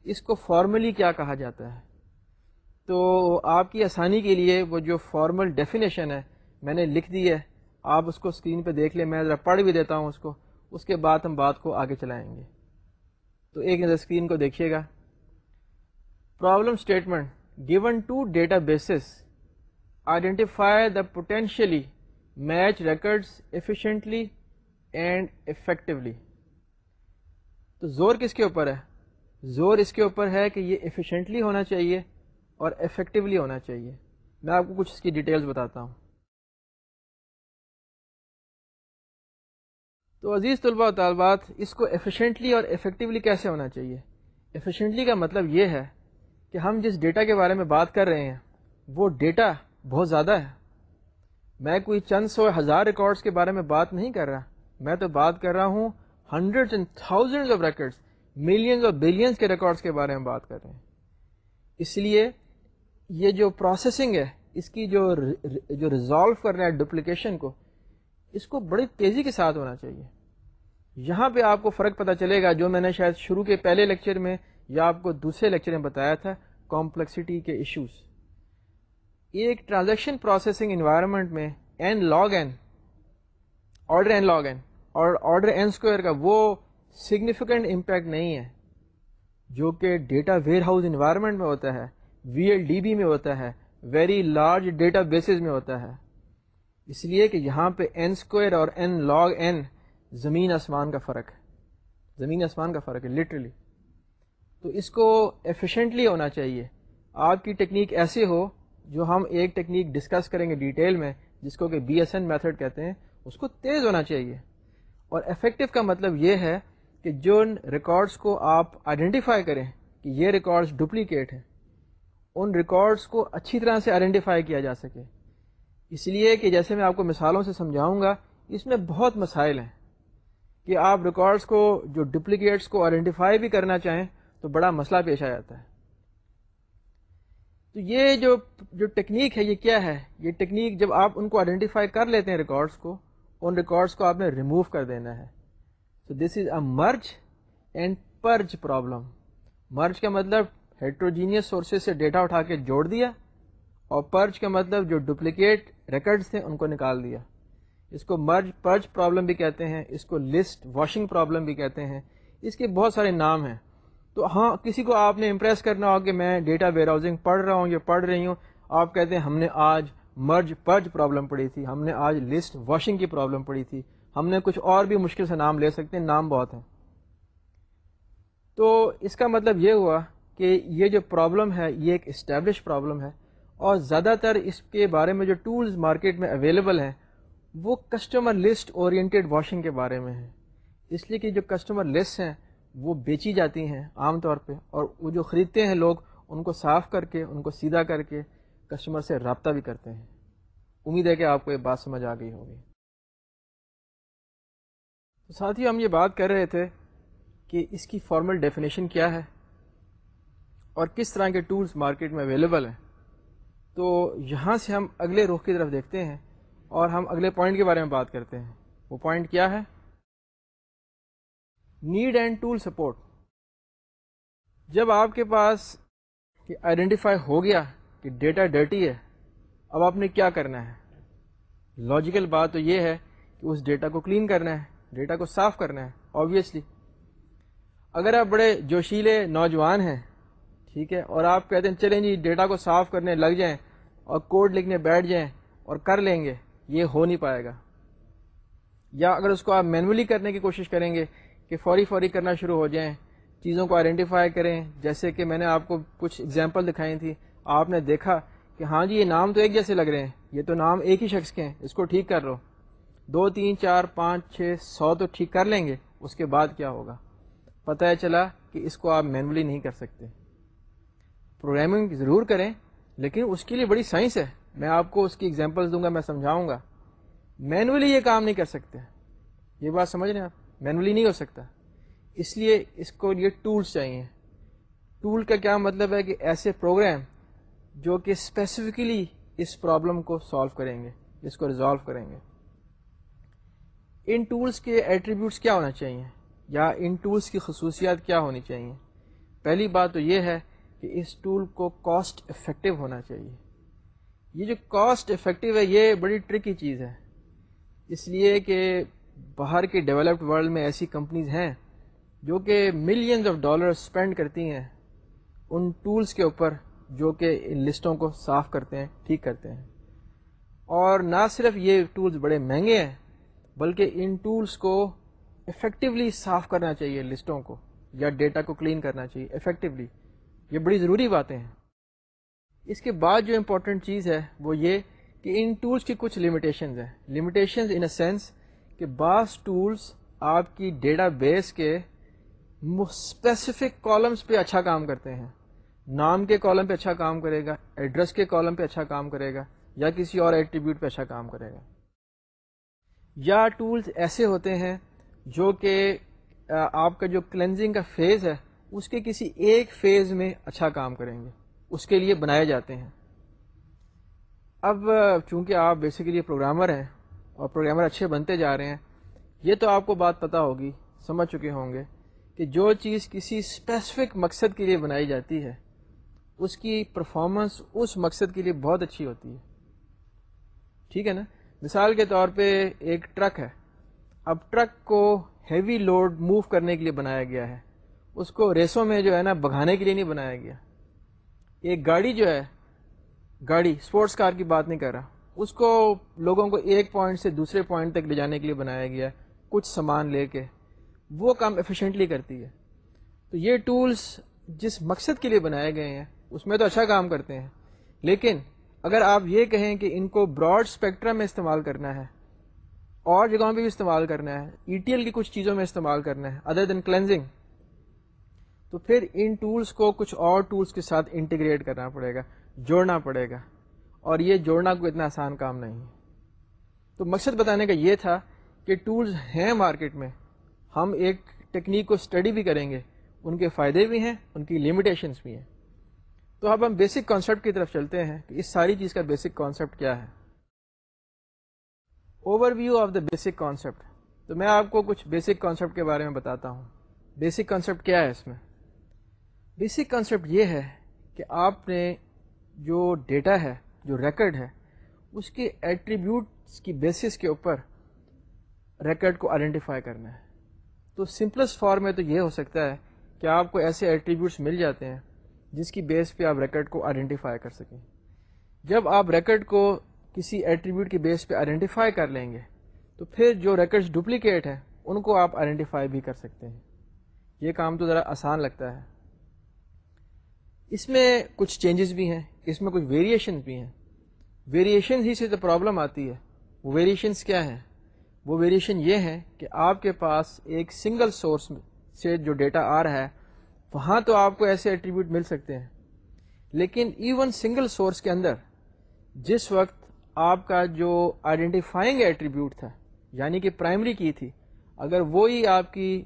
اس کو فارملی کیا کہا جاتا ہے؟ تو آپ کی آسانی کے لیے وہ جو فارمل ڈیفینیشن ہے میں نے لکھ دی ہے، آپ اس کو اسکرین پہ دیکھ لیں، میں ذرا پڑھ بھی دیتا ہوں اس کو۔ اس کے بعد ہم بات کو آگے چلائیں گے۔ تو ایک نظر اسکرین کو دیکھیے گا۔ Problem statement given two databases identify the potentially match records efficiently and effectively تو زور کس کے اوپر ہے؟ زور اس کے اوپر ہے کہ یہ ایفیشینٹلی ہونا چاہیے۔ اور افیکٹولی ہونا چاہیے۔ میں آپ کو کچھ اس کی ڈیٹیلز بتاتا ہوں۔ تو عزیز طلباء و طالبات، اس کو ایفیشینٹلی اور افیکٹولی کیسے ہونا چاہیے؟ ایفیشینٹلی کا مطلب یہ ہے کہ ہم جس ڈیٹا کے بارے میں بات کر رہے ہیں، وہ ڈیٹا بہت زیادہ ہے۔ میں کوئی چند سو ہزار ریکارڈس کے بارے میں بات نہیں کر رہا۔ میں تو بات کر رہا ہوں hundred and thousand of records millions اور بلینس کے ریکارڈس کے بارے میں بات کر رہے ہیں۔ اس لیے یہ جو پروسیسنگ ہے، اس کی جو جو ریزالو کر ہے ڈپلیکیشن کو، اس کو بڑی تیزی کے ساتھ ہونا چاہیے۔ یہاں پہ آپ کو فرق پتہ چلے گا، جو میں نے شاید شروع کے پہلے لیکچر میں یا آپ کو دوسرے لیکچر میں بتایا تھا کمپلیکسٹی کے ایشوز ایک ٹرانزیکشن پروسیسنگ انوائرمنٹ میں n log n order n log n اور آرڈر این اسکوائر کا وہ سگنیفیکنٹ امپیکٹ نہیں ہے، جو کہ ڈیٹا ویئر ہاؤس انوائرمنٹ میں ہوتا ہے۔ وی ایل ڈی بی میں ہوتا ہے ویری لارج ڈیٹا بیسز میں ہوتا ہے۔ اس لیے کہ یہاں پہ این اسکوائر اور این لاگ این زمین آسمان کا فرق ہے۔ زمین آسمان کا فرق ہے لٹرلی تو اس کو ایفیشینٹلی ہونا چاہیے۔ آپ کی ٹیکنیک ایسے ہو، جو ہم ایک ٹیکنیک ڈسکس کریں گے ڈیٹیل میں، جس کو کہ بی ایس این میتھڈ کہتے ہیں، اس کو تیز ہونا چاہیے۔ اور افیکٹو کا مطلب یہ ہے کہ جو ریکارڈس کو آپ آئیڈینٹیفائی کریں، کہ یہ ریکارڈس ڈپلیکیٹ ہیں۔ ان ریکارڈس کو اچھی طرح سے آئیڈینٹیفائی کیا جا سکے۔ اس لیے کہ جیسے میں آپ کو مثالوں سے سمجھاؤں گا، اس میں بہت مسائل ہیں۔ کہ آپ ریکارڈس کو، جو ڈپلیکیٹس کو آئیڈینٹیفائی بھی کرنا چاہیں، تو بڑا مسئلہ پیش آ جاتا ہے۔ تو یہ جو جو ٹیکنیک ہے، یہ کیا ہے؟ یہ ٹیکنیک جب آپ ان کو آئیڈینٹیفائی کر لیتے ہیں ریکارڈس کو، ان ریکارڈس کو آپ نے ریموو کر دینا ہے۔ تو this is a merge and purge problem merge کا مطلب ہیٹروجینیس سورسز سے ڈیٹا اٹھا کے جوڑ دیا اور پرج کا مطلب جو ڈپلیکیٹ ریکڈس تھے ان کو نکال دیا۔ اس کو مرج پرج پرابلم بھی کہتے ہیں، اس کو لسٹ، واشنگ پرابلم بھی کہتے ہیں۔ اس کے بہت سارے نام ہیں۔ تو ہاں کسی کو آپ نے امپریس کرنا ہو کہ میں ڈیٹا ویئر ہاؤسنگ پڑھ رہا ہوں یا پڑھ رہی ہوں، آپ کہتے ہیں ہم نے آج مرج پرج پرابلم پڑھی تھی، ہم نے آج لسٹ، واشنگ کی پرابلم پڑھی تھی۔ ہم نے کچھ اور بھی مشکل سے نام لے سکتے ہیں، نام بہت ہیں۔ تو اس کا مطلب یہ ہوا کہ یہ جو پرابلم ہے، یہ ایک اسٹیبلش پرابلم ہے اور زیادہ تر اس کے بارے میں جو ٹولز مارکیٹ میں اویلیبل ہیں، وہ کسٹمر لسٹ اورینٹیڈ واشنگ کے بارے میں ہیں۔ اس لیے کہ جو کسٹمر لسٹ ہیں، وہ بیچی جاتی ہیں عام طور پہ اور وہ جو خریدتے ہیں لوگ، ان کو صاف کر کے، ان کو سیدھا کر کے کسٹمر سے رابطہ بھی کرتے ہیں۔ امید ہے کہ آپ کو یہ بات سمجھ آ گئی ہوگی۔ تو ساتھ ہی ہم یہ بات کر رہے تھے کہ اس کی فارمل ڈیفینیشن کیا ہے۔ اور کس طرح کے ٹولز مارکیٹ میں اویلیبل ہیں۔ تو یہاں سے ہم اگلے رخ کی طرف دیکھتے ہیں اور ہم اگلے پوائنٹ کے بارے میں بات کرتے ہیں۔ وہ پوائنٹ کیا ہے؟ نیڈ اینڈ ٹول سپورٹ جب آپ کے پاس آئیڈینٹیفائی ہو گیا کہ ڈیٹا ڈرٹی ہے، اب آپ نے کیا کرنا ہے؟ لاجیکل بات تو یہ ہے کہ اس ڈیٹا کو کلین کرنا ہے ڈیٹا کو صاف کرنا ہے آبویسلی اگر آپ بڑے جوشیلے نوجوان ہیں ٹھیک ہے؟ اور آپ کہتے ہیں، چلیں جی ڈیٹا کو صاف کرنے لگ جائیں اور کوڈ لکھنے بیٹھ جائیں اور کر لیں گے، یہ ہو نہیں پائے گا۔ یا اگر اس کو آپ مینولی کرنے کی کوشش کریں گے کہ فوری فوری کرنا شروع ہو جائیں، چیزوں کو آئیڈینٹیفائی کریں، جیسے کہ میں نے آپ کو کچھ اگزامپل دکھائی تھی، آپ نے دیکھا کہ ہاں جی یہ نام تو ایک جیسے لگ رہے ہیں، یہ تو نام ایک ہی شخص کے ہیں، اس کو ٹھیک کر لو۔ دو، تین، چار، پانچ، چھ، سو تو ٹھیک کر لیں گے، اس کے بعد کیا ہوگا؟ پتہ چلا کہ اس کو آپ مینولی نہیں کر سکتے۔ پروگرامنگ ضرور کریں، لیکن اس کے لیے بڑی سائنس ہے۔ میں آپ کو اس کی ایگزامپل دوں گا، میں سمجھاؤں گا۔ مینولی یہ کام نہیں کر سکتے۔ یہ بات سمجھ رہے ہیں آپ؟ مینولی نہیں ہو سکتا۔ اس لیے اس کو لیے ٹولس چاہیے۔ ٹول کا کیا مطلب ہے کہ ایسے پروگرام جو کہ اسپیسیفکلی اس پرابلم کو سالو کریں گے، اس کو ریزالو کریں گے۔ ان ٹولس کے ایٹریبیوٹس کیا ہونا چاہیے؟ یا ان ٹولس کی خصوصیات کیا ہونی چاہیے؟ پہلی بات تو یہ ہے کہ اس ٹول کو کاسٹ افیکٹو ہونا چاہیے۔ یہ جو کاسٹ افیکٹو ہے، یہ بڑی ٹرکی چیز ہے۔ اس لیے کہ باہر کے ڈیولپڈ ورلڈ میں ایسی کمپنیز ہیں جو کہ ملینز آف ڈالر اسپینڈ کرتی ہیں ان ٹولس کے اوپر، جو کہ ان لسٹوں کو صاف کرتے ہیں، ٹھیک کرتے ہیں۔ اور نہ صرف یہ ٹولز بڑے مہنگے ہیں، بلکہ ان ٹولس کو افیکٹولی صاف کرنا چاہیے، لسٹوں کو یا ڈیٹا کو کلین کرنا چاہیے افیکٹولی یہ بڑی ضروری باتیں ہیں۔ اس کے بعد جو امپورٹنٹ چیز ہے وہ یہ کہ ان ٹولس کی کچھ لمیٹیشنز ہیں۔ لمیٹیشنز ان اے سینس کہ بعض ٹولس آپ کی ڈیٹا بیس کے اسپیسیفک کالمس پہ اچھا کام کرتے ہیں۔ نام کے کالم پہ اچھا کام کرے گا ایڈریس کے کالم پہ اچھا کام کرے گا، یا کسی اور ایٹریبیوٹ پہ اچھا کام کرے گا۔ یا ٹولس ایسے ہوتے ہیں جو کہ آپ کا جو کلینزنگ کا فیز ہے اس کے کسی ایک فیز میں اچھا کام کریں گے۔ اس کے لیے بنائے جاتے ہیں۔ اب چونکہ آپ بیسیکلی پروگرامر ہیں اور پروگرامر اچھے بنتے جا رہے ہیں، یہ تو آپ کو بات پتہ ہوگی، سمجھ چکے ہوں گے کہ جو چیز کسی اسپیسیفک مقصد کے لیے بنائی جاتی ہے، اس کی پرفارمنس اس مقصد کے لیے بہت اچھی ہوتی ہے۔ ٹھیک ہے نا؟ مثال کے طور پہ ایک ٹرک ہے۔ اب ٹرک کو ہیوی لوڈ موو کرنے کے لیے بنایا گیا ہے۔ اس کو ریسوں میں جو ہے نا بگھانے کے لیے نہیں بنایا گیا۔ ایک گاڑی جو ہے، گاڑی اسپورٹس کار کی بات نہیں کر رہا۔ اس کو لوگوں کو ایک پوائنٹ سے دوسرے پوائنٹ تک لے جانے کے لیے بنایا گیا۔ ہے کچھ سامان لے کے۔ وہ کام ایفیشینٹلی کرتی ہے۔ تو یہ ٹولس جس مقصد کے لیے بنائے گئے ہیں، اس میں تو اچھا کام کرتے ہیں۔ لیکن اگر آپ یہ کہیں کہ ان کو براڈ اسپیکٹرم میں استعمال کرنا ہے، اور جگہوں پہ بھی استعمال کرنا ہے ای ٹی ایل کی کچھ چیزوں میں استعمال کرنا ہے ادر دین کلینزنگ تو پھر ان ٹولس کو کچھ اور ٹولس کے ساتھ انٹیگریٹ کرنا پڑے گا، جوڑنا پڑے گا۔ اور یہ جوڑنا کوئی اتنا آسان کام نہیں ہے۔ تو مقصد بتانے کا یہ تھا کہ ٹولز ہیں مارکیٹ میں، ہم ایک ٹیکنیک کو اسٹڈی بھی کریں گے۔ ان کے فائدے بھی ہیں، ان کی لمیٹیشنس بھی ہیں۔ تو اب ہم بیسک کانسیپٹ کی طرف چلتے ہیں کہ اس ساری چیز کا بیسک کانسیپٹ کیا ہے۔ Overview of the basic concept تو میں آپ کو کچھ بیسک کانسیپٹ کے بارے میں بتاتا ہوں۔ بیسک کانسیپٹ کیا ہے اس میں؟ بیسک کانسیپٹ یہ ہے کہ آپ نے جو ڈیٹا ہے، جو ریکڈ ہے، اس کے ایٹریبیوٹس کی بیسس کے اوپر ریکڈ کو آئیڈینٹیفائی کرنا ہے۔ تو سمپلسٹ فارم میں تو یہ ہو سکتا ہے کہ آپ کو ایسے ایٹریبیوٹس مل جاتے ہیں جس کی بیس پہ آپ ریکڈ کو آئیڈینٹیفائی کر سکیں۔ جب آپ ریکڈ کو کسی ایٹریبیوٹ کی بیس پہ آئیڈینٹیفائی کر لیں گے، تو پھر جو ریکڈس ڈپلیکیٹ ہیں، ان کو آپ آئیڈینٹیفائی بھی کر سکتے ہیں۔ یہ کام تو ذرا آسان لگتا ہے۔ اس میں کچھ چینجز بھی ہیں، اس میں کچھ ویریشن بھی ہیں۔ ویریشن ہی سے تو پرابلم آتی ہے۔ وہ ویریشنس کیا ہیں؟ وہ ویریشن یہ ہے کہ آپ کے پاس ایک سنگل سورس سے جو ڈیٹا آ رہا ہے، وہاں تو آپ کو ایسے ایٹریبیوٹ مل سکتے ہیں۔ لیکن ایون سنگل سورس کے اندر، جس وقت آپ کا جو آئیڈینٹیفائنگ ایٹریبیوٹ تھا یعنی کہ پرائمری کی تھی، اگر وہی آپ کی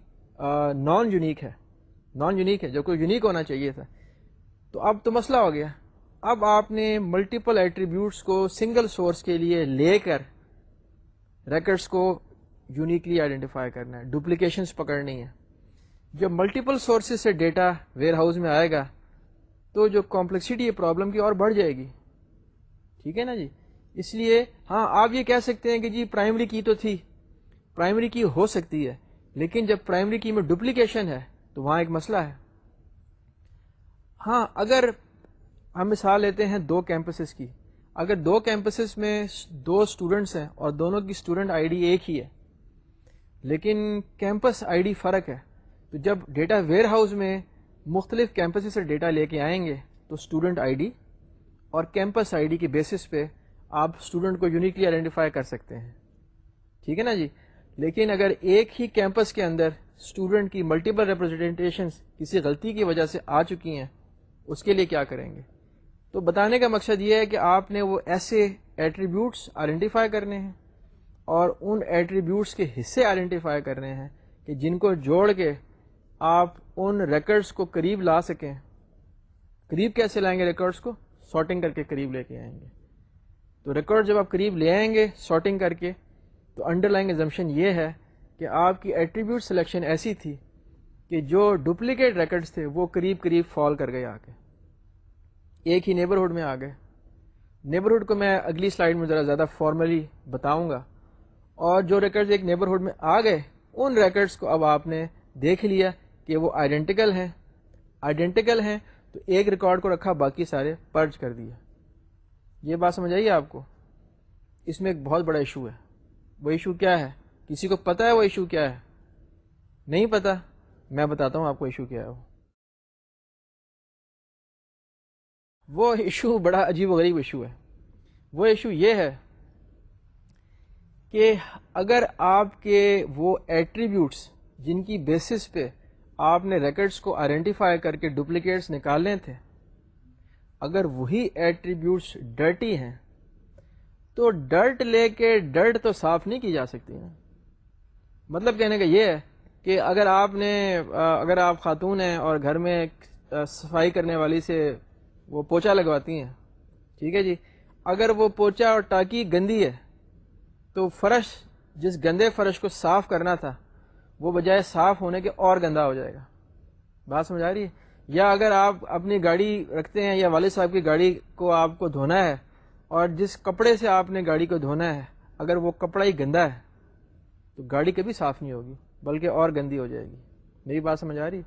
نان یونیک ہے نان یونیک ہے، جو کوئی یونیک ہونا چاہیے تھا تو اب تو مسئلہ ہو گیا۔ اب آپ نے ملٹیپل ایٹریبیوٹس کو سنگل سورس کے لیے لے کر ریکڈس کو یونیکلی آئیڈینٹیفائی کرنا ہے۔ ڈپلیکیشنس پکڑنی ہے جب ملٹیپل سورسز سے ڈیٹا ویئر ہاؤس میں آئے گا تو جو کمپلیکسٹی ہے پرابلم کی اور بڑھ جائے گی۔ ٹھیک ہے نا جی؟ اس لیے ہاں آپ یہ کہہ سکتے ہیں کہ جی پرائمری کی تو تھی۔ پرائمری کی ہو سکتی ہے، لیکن جب پرائمری کی میں ڈپلیکیشن ہے تو وہاں ایک مسئلہ ہے۔ ہاں اگر ہم مثال لیتے ہیں دو کیمپسز کی۔ اگر دو کیمپسز میں دو اسٹوڈنٹس ہیں اور دونوں کی اسٹوڈنٹ آئی ڈی ایک ہی ہے، لیکن کیمپس آئی ڈی فرق ہے، تو جب ڈیٹا ویئر ہاؤس میں مختلف کیمپسز سے ڈیٹا لے کے آئیں گے، تو اسٹوڈنٹ آئی ڈی اور کیمپس آئی ڈی کی بیسس پہ آپ اسٹوڈنٹ کو یونیکلی آئیڈینٹیفائی کر سکتے ہیں۔ ٹھیک ہے نا جی؟ لیکن اگر ایک ہی کیمپس کے اندر اسٹوڈنٹ کی ملٹیپل ریپرزنٹیشن کسی غلطی کی وجہ سے آ چکی ہیں اس کے لیے کیا کریں گے؟ تو بتانے کا مقصد یہ ہے کہ آپ نے وہ ایسے ایٹریبیوٹس آئیڈینٹیفائی کرنے ہیں اور ان ایٹریبیوٹس کے حصے آئیڈینٹیفائی کرنے ہیں کہ جن کو جوڑ کے آپ ان ریکرڈس کو قریب لا سکیں۔ قریب کیسے لائیں گے ریکارڈس کو؟ سارٹنگ کر کے قریب لے کے آئیں گے۔ تو ریکارڈ جب آپ قریب لے آئیں گے سارٹنگ کر کے، تو انڈر لائن ایگزمشن یہ ہے کہ آپ کی ایٹریبیوٹ سلیکشن ایسی تھی کہ جو ڈپلیکیٹ ریکڈس تھے وہ قریب قریب فال کر گئے آ کے ایک ہی نیبرہڈ میں آ گئے نیبرہڈ کو میں اگلی سلائڈ میں ذرا زیادہ فارملی بتاؤں گا۔ اور جو ریکڈز ایک نیبرہڈ میں آ گئے ان ریکڈس کو اب آپ نے دیکھ لیا کہ وہ آئیڈینٹیکل ہیں۔ آئیڈینٹیکل ہیں، تو ایک ریکارڈ کو رکھا، باقی سارے پرچ کر دیا یہ بات سمجھ آئیے آپ کو؟ اس میں ایک بہت بڑا ایشو ہے۔ وہ ایشو کیا ہے؟ کسی کو پتا ہے وہ ایشو کیا ہے؟ نہیں پتا۔ میں بتاتا ہوں آپ کو ایشو کیا ہے وہ۔ ایشو بڑا عجیب و غریب ایشو ہے۔ وہ ایشو یہ ہے کہ اگر آپ کے وہ ایٹریبیوٹس جن کی بیسس پہ آپ نے ریکڈس کو آئیڈینٹیفائی کر کے ڈپلیکیٹس نکالنے تھے، اگر وہی ایٹریبیوٹس ڈرٹی ہیں، تو ڈرٹ لے کے ڈرٹ تو صاف نہیں کی جا سکتی مطلب کہنے کا یہ ہے کہ اگر آپ نے اگر آپ خاتون ہیں اور گھر میں صفائی کرنے والی سے وہ پوچا لگواتی ہیں، ٹھیک ہے جی؟ اگر وہ پوچا اور ٹاکی گندی ہے تو فرش، جس گندے فرش کو صاف کرنا تھا، وہ بجائے صاف ہونے کے اور گندا ہو جائے گا۔ بات سمجھ آ رہی ہے؟ یا اگر آپ اپنی گاڑی رکھتے ہیں یا والد صاحب کی گاڑی کو آپ کو دھونا ہے اور جس کپڑے سے آپ نے گاڑی کو دھونا ہے، اگر وہ کپڑا ہی گندا ہے، تو گاڑی کبھی صاف نہیں ہوگی۔ بلکہ اور گندی ہو جائے گی۔ میری بات سمجھ آ رہی؟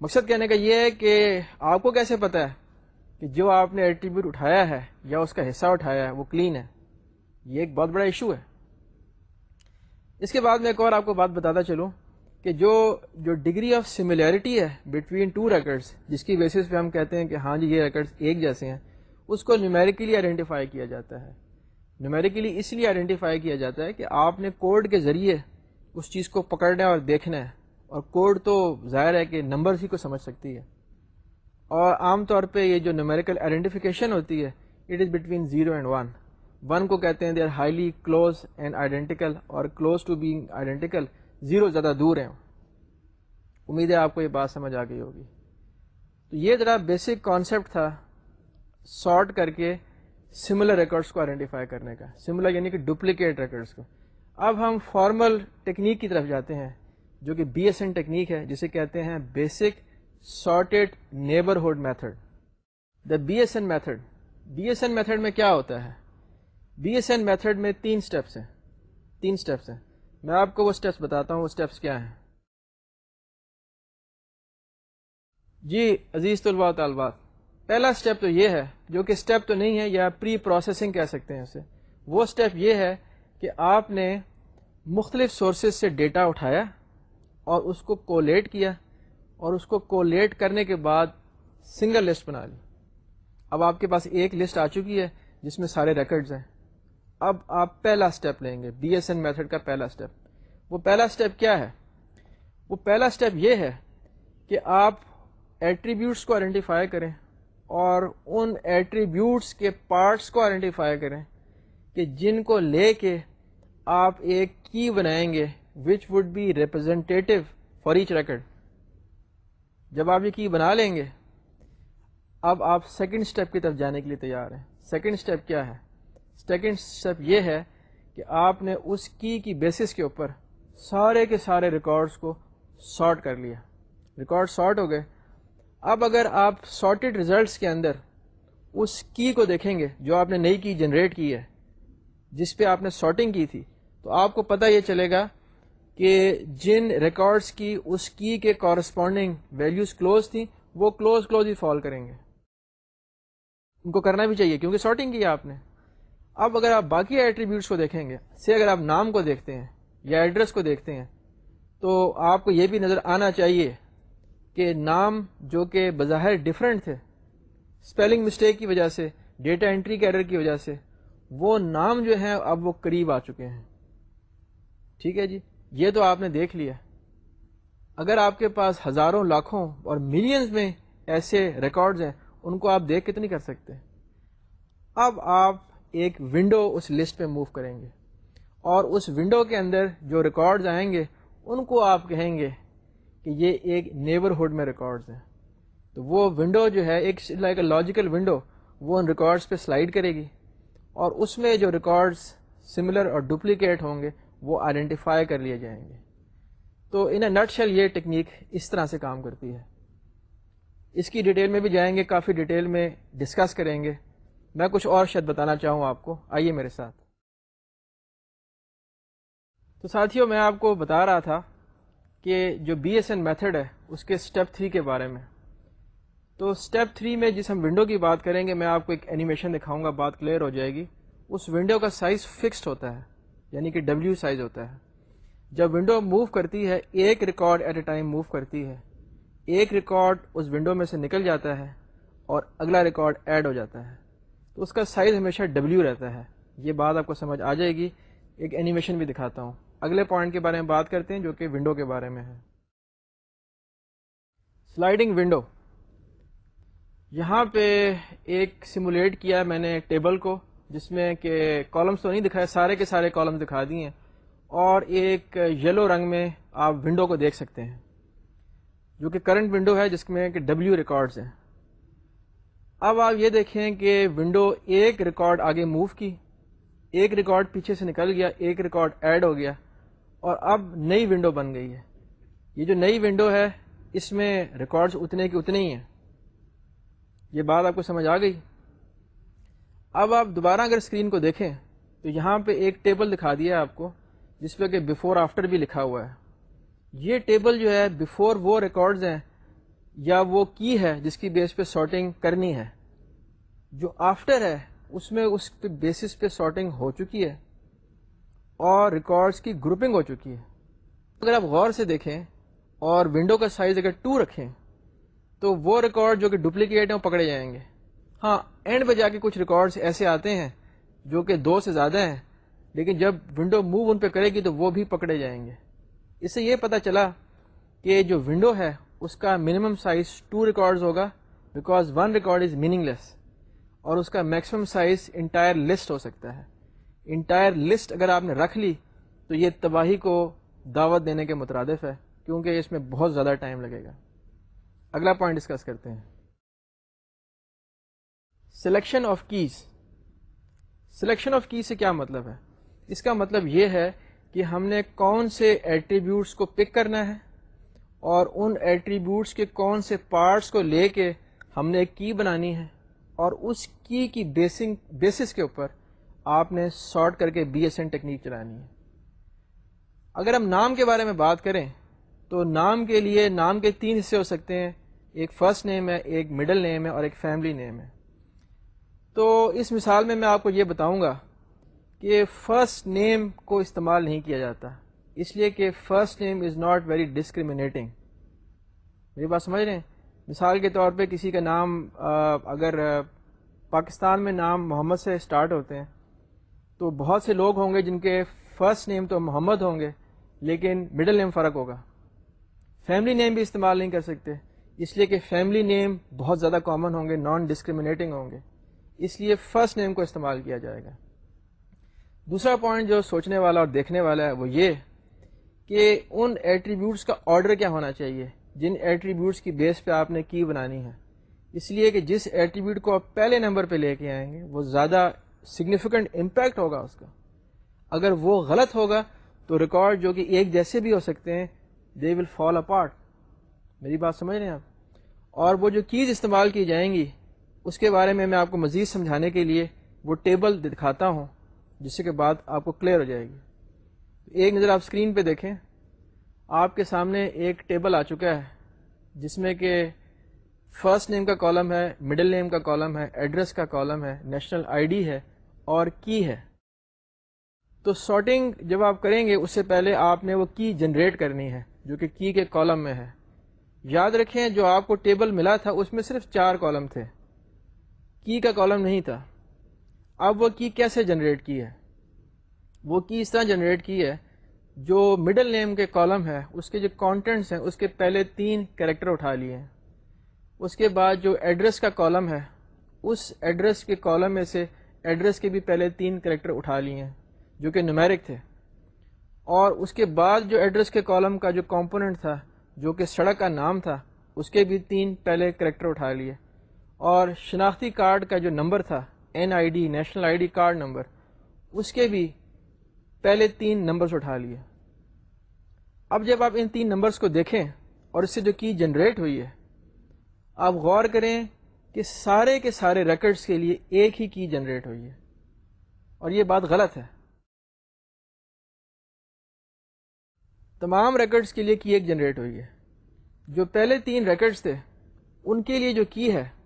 مقصد کہنے کا یہ ہے کہ آپ کو کیسے پتا ہے کہ جو آپ نے ایٹریبیوٹ اٹھایا ہے یا اس کا حصہ اٹھایا ہے وہ کلین ہے؟ یہ ایک بہت بڑا ایشو ہے۔ اس کے بعد میں ایک اور آپ کو بات بتاتا چلوں کہ جو جو ڈگری آف سملیرٹی ہے بٹوین ٹو ریکڈس جس کی بیسس پہ ہم کہتے ہیں کہ ہاں جی یہ ریکڈس ایک جیسے ہیں، اس کو نیومیریکلی آئیڈینٹیفائی کیا جاتا ہے۔ نیومیریکلی اس لیے آئیڈینٹیفائی کیا جاتا ہے کہ آپ نے کوڈ کے ذریعے اس چیز کو پکڑنا اور دیکھنا ہے اور کوڈ تو ظاہر ہے کہ نمبر ہی کو سمجھ سکتی ہے۔ اور عام طور پہ یہ جو نیومیریکل آئیڈینٹیفیکیشن ہوتی ہے it is between zero and one one کو کہتے ہیں they are highly close and identical اور close to being identical zero زیادہ دور ہیں۔ امید ہے آپ کو یہ بات سمجھ آ گئی ہوگی۔ تو یہ ذرا بیسک کانسیپٹ تھا سارٹ کر کے سملر ریکارڈس کو آئیڈینٹیفائی کرنے کا۔ سملر یعنی کہ ڈپلیکیٹ ریکارڈس کو۔ اب ہم فارمل ٹیکنیک کی طرف جاتے ہیں، جو کہ بی ایس این ٹیکنیک ہے، جسے کہتے ہیں basic sorted neighbourhood method the B S N method B S N method میں کیا ہوتا ہے؟ بی ایس این میتھڈ میں تین اسٹیپس ہیں۔ تین اسٹیپس ہیں۔ میں آپ کو وہ اسٹیپس بتاتا ہوں، وہ اسٹیپس کیا ہیں؟ جی عزیز طلباء طالبات، پہلا اسٹیپ تو یہ ہے، جو کہ اسٹیپ تو نہیں ہے، یا پری پروسیسنگ کہہ سکتے ہیں اسے۔ وہ اسٹیپ یہ ہے کہ آپ نے مختلف سورسز سے ڈیٹا اٹھایا اور اس کو کولیٹ کیا اور اس کو کولیٹ کرنے کے بعد سنگل لسٹ بنا لی۔ اب آپ کے پاس ایک لسٹ آ چکی ہے جس میں سارے ریکڈز ہیں۔ اب آپ پہلا اسٹیپ لیں گے بی ایس این میتھڈ کا پہلا اسٹیپ وہ پہلا اسٹیپ کیا ہے؟ وہ پہلا اسٹیپ یہ ہے کہ آپ ایٹریبیوٹس کو آئیڈینٹیفائی کریں اور ان ایٹریبیوٹس کے پارٹس کو آئیڈینٹیفائی کریں کہ جن کو لے کے آپ ایک کی بنائیں گے which would be representative for each record جب آپ یہ کی بنا لیں گے، اب آپ سیکنڈ اسٹیپ کی طرف جانے کے لیے تیار ہیں۔ سیکنڈ اسٹیپ کیا ہے؟ سیکنڈ اسٹیپ یہ ہے کہ آپ نے اس کی کی بیسس کے اوپر سارے کے سارے ریکارڈس کو سارٹ کر لیا۔ ریکارڈ سارٹ ہو گئے۔ اب اگر آپ سارٹیڈ ریزلٹس کے اندر اس کی کو دیکھیں گے جو آپ نے نئی کی جنریٹ کی ہے، جس پہ آپ نے سارٹنگ کی تھی تو آپ کو پتہ یہ چلے گا کہ جن ریکارڈس کی اس کی کے کورسپونڈنگ ویلیوز کلوز تھیں، وہ کلوز کلوز ہی فال کریں گے۔ ان کو کرنا بھی چاہیے، کیونکہ سارٹنگ کی آپ نے۔ اب اگر آپ باقی ایٹریبیوٹس کو دیکھیں گے، سے اگر آپ نام کو دیکھتے ہیں یا ایڈریس کو دیکھتے ہیں، تو آپ کو یہ بھی نظر آنا چاہیے کہ نام جو کہ بظاہر ڈفرینٹ تھے اسپیلنگ مسٹیک کی وجہ سے ڈیٹا انٹری کے ایرر کی وجہ سے، وہ نام جو ہیں اب وہ قریب آ چکے ہیں۔ ٹھیک ہے جی؟ یہ تو آپ نے دیکھ لیا۔ اگر آپ کے پاس ہزاروں لاکھوں اور ملینز میں ایسے ریکارڈز ہیں، ان کو آپ دیکھ کتنی کر سکتے اب آپ ایک ونڈو اس لسٹ پہ موو کریں گے۔ اور اس ونڈو کے اندر جو ریکارڈز آئیں گے، ان کو آپ کہیں گے کہ یہ ایک نیبرہڈ میں ریکارڈز ہیں۔ تو وہ ونڈو جو ہے، ایک لائک اے لاجیکل ونڈو وہ ان ریکارڈز پہ سلائڈ کرے گی۔ اور اس میں جو ریکارڈز سملر اور ڈپلیکیٹ ہوں گے وہ آئیڈینٹیفائی کر لیے جائیں گے۔ تو ان اے نٹ شیل یہ ٹیکنیک اس طرح سے کام کرتی ہے۔ اس کی ڈیٹیل میں بھی جائیں گے، کافی ڈیٹیل میں ڈسکس کریں گے۔ میں کچھ اور شد بتانا چاہوں آپ کو۔ آئیے میرے ساتھ۔ تو ساتھیوں، میں آپ کو بتا رہا تھا کہ جو بی ایس این میتھڈ ہے، اس کے اسٹیپ تھری کے بارے میں۔ تو اسٹیپ تھری میں جس ہم ونڈو کی بات کریں گے، میں آپ کو ایک اینیمیشن دکھاؤں گا، بات کلیئر ہو جائے گی۔ اس ونڈو کا سائز فکسڈ ہوتا ہے۔ یعنی کہ ڈبلیو سائز ہوتا ہے۔ جب ونڈو موو کرتی ہے، ایک record at a time move کرتی ہے۔ ایک ریکارڈ اس ونڈو میں سے نکل جاتا ہے اور اگلا ریکارڈ ایڈ ہو جاتا ہے۔ تو اس کا سائز ہمیشہ ڈبلیو رہتا ہے۔ یہ بات آپ کو سمجھ آ جائے گی۔ ایک اینیمیشن بھی دکھاتا ہوں۔ اگلے پوائنٹ کے بارے میں بات کرتے ہیں جو کہ ونڈو کے بارے میں ہے۔ سلائڈنگ ونڈو یہاں پہ ایک سمولیٹ کیا میں نے ٹیبل کو۔ جس میں کہ کالمس تو نہیں دکھائے، سارے کے سارے کالمس دکھا دیے ہیں۔ اور ایک یلو رنگ میں آپ ونڈو کو دیکھ سکتے ہیں۔ جو کہ کرنٹ ونڈو ہے، جس میں کہ ڈبلیو ریکارڈز ہیں۔ اب آپ یہ دیکھیں کہ ونڈو ایک ریکارڈ آگے موو کی۔ ایک ریکارڈ پیچھے سے نکل گیا، ایک ریکارڈ ایڈ ہو گیا۔ اور اب نئی ونڈو بن گئی ہے۔ یہ جو نئی ونڈو ہے، اس میں ریکارڈز اتنے کے اتنے ہی ہیں۔ یہ بات آپ کو سمجھ آ گئی؟ اب آپ دوبارہ اگر اسکرین کو دیکھیں، تو یہاں پہ ایک ٹیبل دکھا دیا آپ کو، جس پہ کہ بفور آفٹر بھی لکھا ہوا ہے۔ یہ ٹیبل جو ہے بفور وہ ریکارڈز ہیں، یا وہ کی ہے جس کی بیس پہ سارٹنگ کرنی ہے۔ جو آفٹر ہے، اس میں اس پہ بیسس پہ سارٹنگ ہو چکی ہے، اور ریکارڈز کی گروپنگ ہو چکی ہے۔ اگر آپ غور سے دیکھیں، اور ونڈو کا سائز اگر ٹو رکھیں، تو وہ ریکارڈ جو کہ ڈپلیکیٹ ہیں، وہ پکڑے جائیں گے۔ ہاں اینڈ پہ جا کے کچھ ریکارڈز ایسے آتے ہیں جو کہ دو سے زیادہ ہیں، لیکن جب ونڈو موو ان پہ کرے گی تو وہ بھی پکڑے جائیں گے۔ اس سے یہ پتا چلا کہ جو ونڈو ہے، اس کا منیمم سائز ٹو ریکارڈز ہوگا because one record is meaningless اور اس کا میکسیمم سائز انٹائر لسٹ ہو سکتا ہے۔ انٹائر لسٹ اگر آپ نے رکھ لی تو یہ تباہی کو دعوت دینے کے مترادف ہے، کیونکہ اس میں بہت زیادہ ٹائم لگے گا۔ اگلا پوائنٹ ڈسکس کرتے ہیں۔ Selection of keys selection of key سے کیا مطلب ہے؟ اس کا مطلب یہ ہے کہ ہم نے کون سے ایٹریبیوٹس کو پک کرنا ہے اور ان ایٹریبیوٹس کے کون سے پارٹس کو لے کے ہم نے ایک کی بنانی ہے اور اس کی کی بیسنگ بیسس کے اوپر آپ نے سارٹ کر کے بی ایس این ٹیکنیک چلانی ہے۔ اگر ہم نام کے بارے میں بات کریں تو نام کے لیے نام کے تین حصے ہو سکتے ہیں۔ ایک فرسٹ نیم ہے، ایک مڈل نیم ہے اور ایک فیملی نیم ہے۔ تو اس مثال میں میں آپ کو یہ بتاؤں گا کہ فرسٹ نیم کو استعمال نہیں کیا جاتا۔ اس لیے کہ first name is not very discriminating میری بات سمجھ رہے ہیں؟ مثال کے طور پہ کسی کا نام اگر پاکستان میں نام محمد سے اسٹارٹ ہوتے ہیں، تو بہت سے لوگ ہوں گے جن کے فرسٹ نیم تو محمد ہوں گے، لیکن مڈل نیم فرق ہوگا۔ فیملی نیم بھی استعمال نہیں کر سکتے۔ اس لیے کہ فیملی نیم بہت زیادہ کامن ہوں گے نان ڈسکریمنیٹنگ ہوں گے۔ اس لیے فرسٹ نیم کو استعمال کیا جائے گا۔ دوسرا پوائنٹ جو سوچنے والا اور دیکھنے والا ہے وہ یہ کہ ان ایٹریبیوٹس کا آرڈر کیا ہونا چاہیے جن ایٹریبیوٹس کی بیس پہ آپ نے کی بنانی ہے۔ اس لیے کہ جس ایٹریبیوٹ کو آپ پہلے نمبر پہ لے کے آئیں گے، وہ زیادہ سگنیفیکنٹ امپیکٹ ہوگا اس کا۔ اگر وہ غلط ہوگا تو ریکارڈ جو کہ ایک جیسے بھی ہو سکتے ہیں دے ول فال اپارٹ میری بات سمجھ رہے ہیں آپ؟ اور وہ جو کیز استعمال کی جائیں گی اس کے بارے میں میں آپ کو مزید سمجھانے کے لیے وہ ٹیبل دکھاتا ہوں، جس سے کہ بات آپ کو کلیئر ہو جائے گی۔ ایک نظر آپ اسکرین پہ دیکھیں۔ آپ کے سامنے ایک ٹیبل آ چکا ہے، جس میں کہ فرسٹ نیم کا کالم ہے، مڈل نیم کا کالم ہے، ایڈریس کا کالم ہے، نیشنل آئی ڈی ہے اور کی ہے۔ تو سارٹنگ جب آپ کریں گے، اس سے پہلے آپ نے وہ کی جنریٹ کرنی ہے، جو کہ کی کے کالم میں ہے۔ یاد رکھیں، جو آپ کو ٹیبل ملا تھا، اس میں صرف چار کالم تھے۔ کی کا کالم نہیں تھا۔ اب وہ کی کیسے جنریٹ کی ہے؟ وہ کی اس طرح جنریٹ کی ہے، جو مڈل نیم کے کالم ہے، اس کے جو کانٹینٹس ہیں، اس کے پہلے تین کریکٹر اٹھا لیے۔ ہیں اس کے بعد جو ایڈریس کا کالم ہے، اس ایڈریس کے کالم میں سے ایڈریس کے بھی پہلے تین کریکٹر اٹھا لیے ہیں، جو کہ نمیرک تھے۔ اور اس کے بعد جو ایڈریس کے کالم کا جو کمپوننٹ تھا، جو کہ سڑک کا نام تھا، اس کے بھی تین پہلے کریکٹر اٹھا لیے۔ اور شناختی کارڈ کا جو نمبر تھا N I D national I D card number, اس کے بھی پہلے تین نمبرز اٹھا لیے۔ اب جب آپ ان تین نمبرز کو دیکھیں اور اس سے جو کی جنریٹ ہوئی ہے، آپ غور کریں کہ سارے کے سارے ریکڈس کے لیے ایک ہی کی جنریٹ ہوئی ہے۔ اور یہ بات غلط ہے۔ تمام ریکڈس کے لیے کی ایک جنریٹ ہوئی ہے۔ جو پہلے تین ریکڈس تھے، ان کے لیے جو کی ہے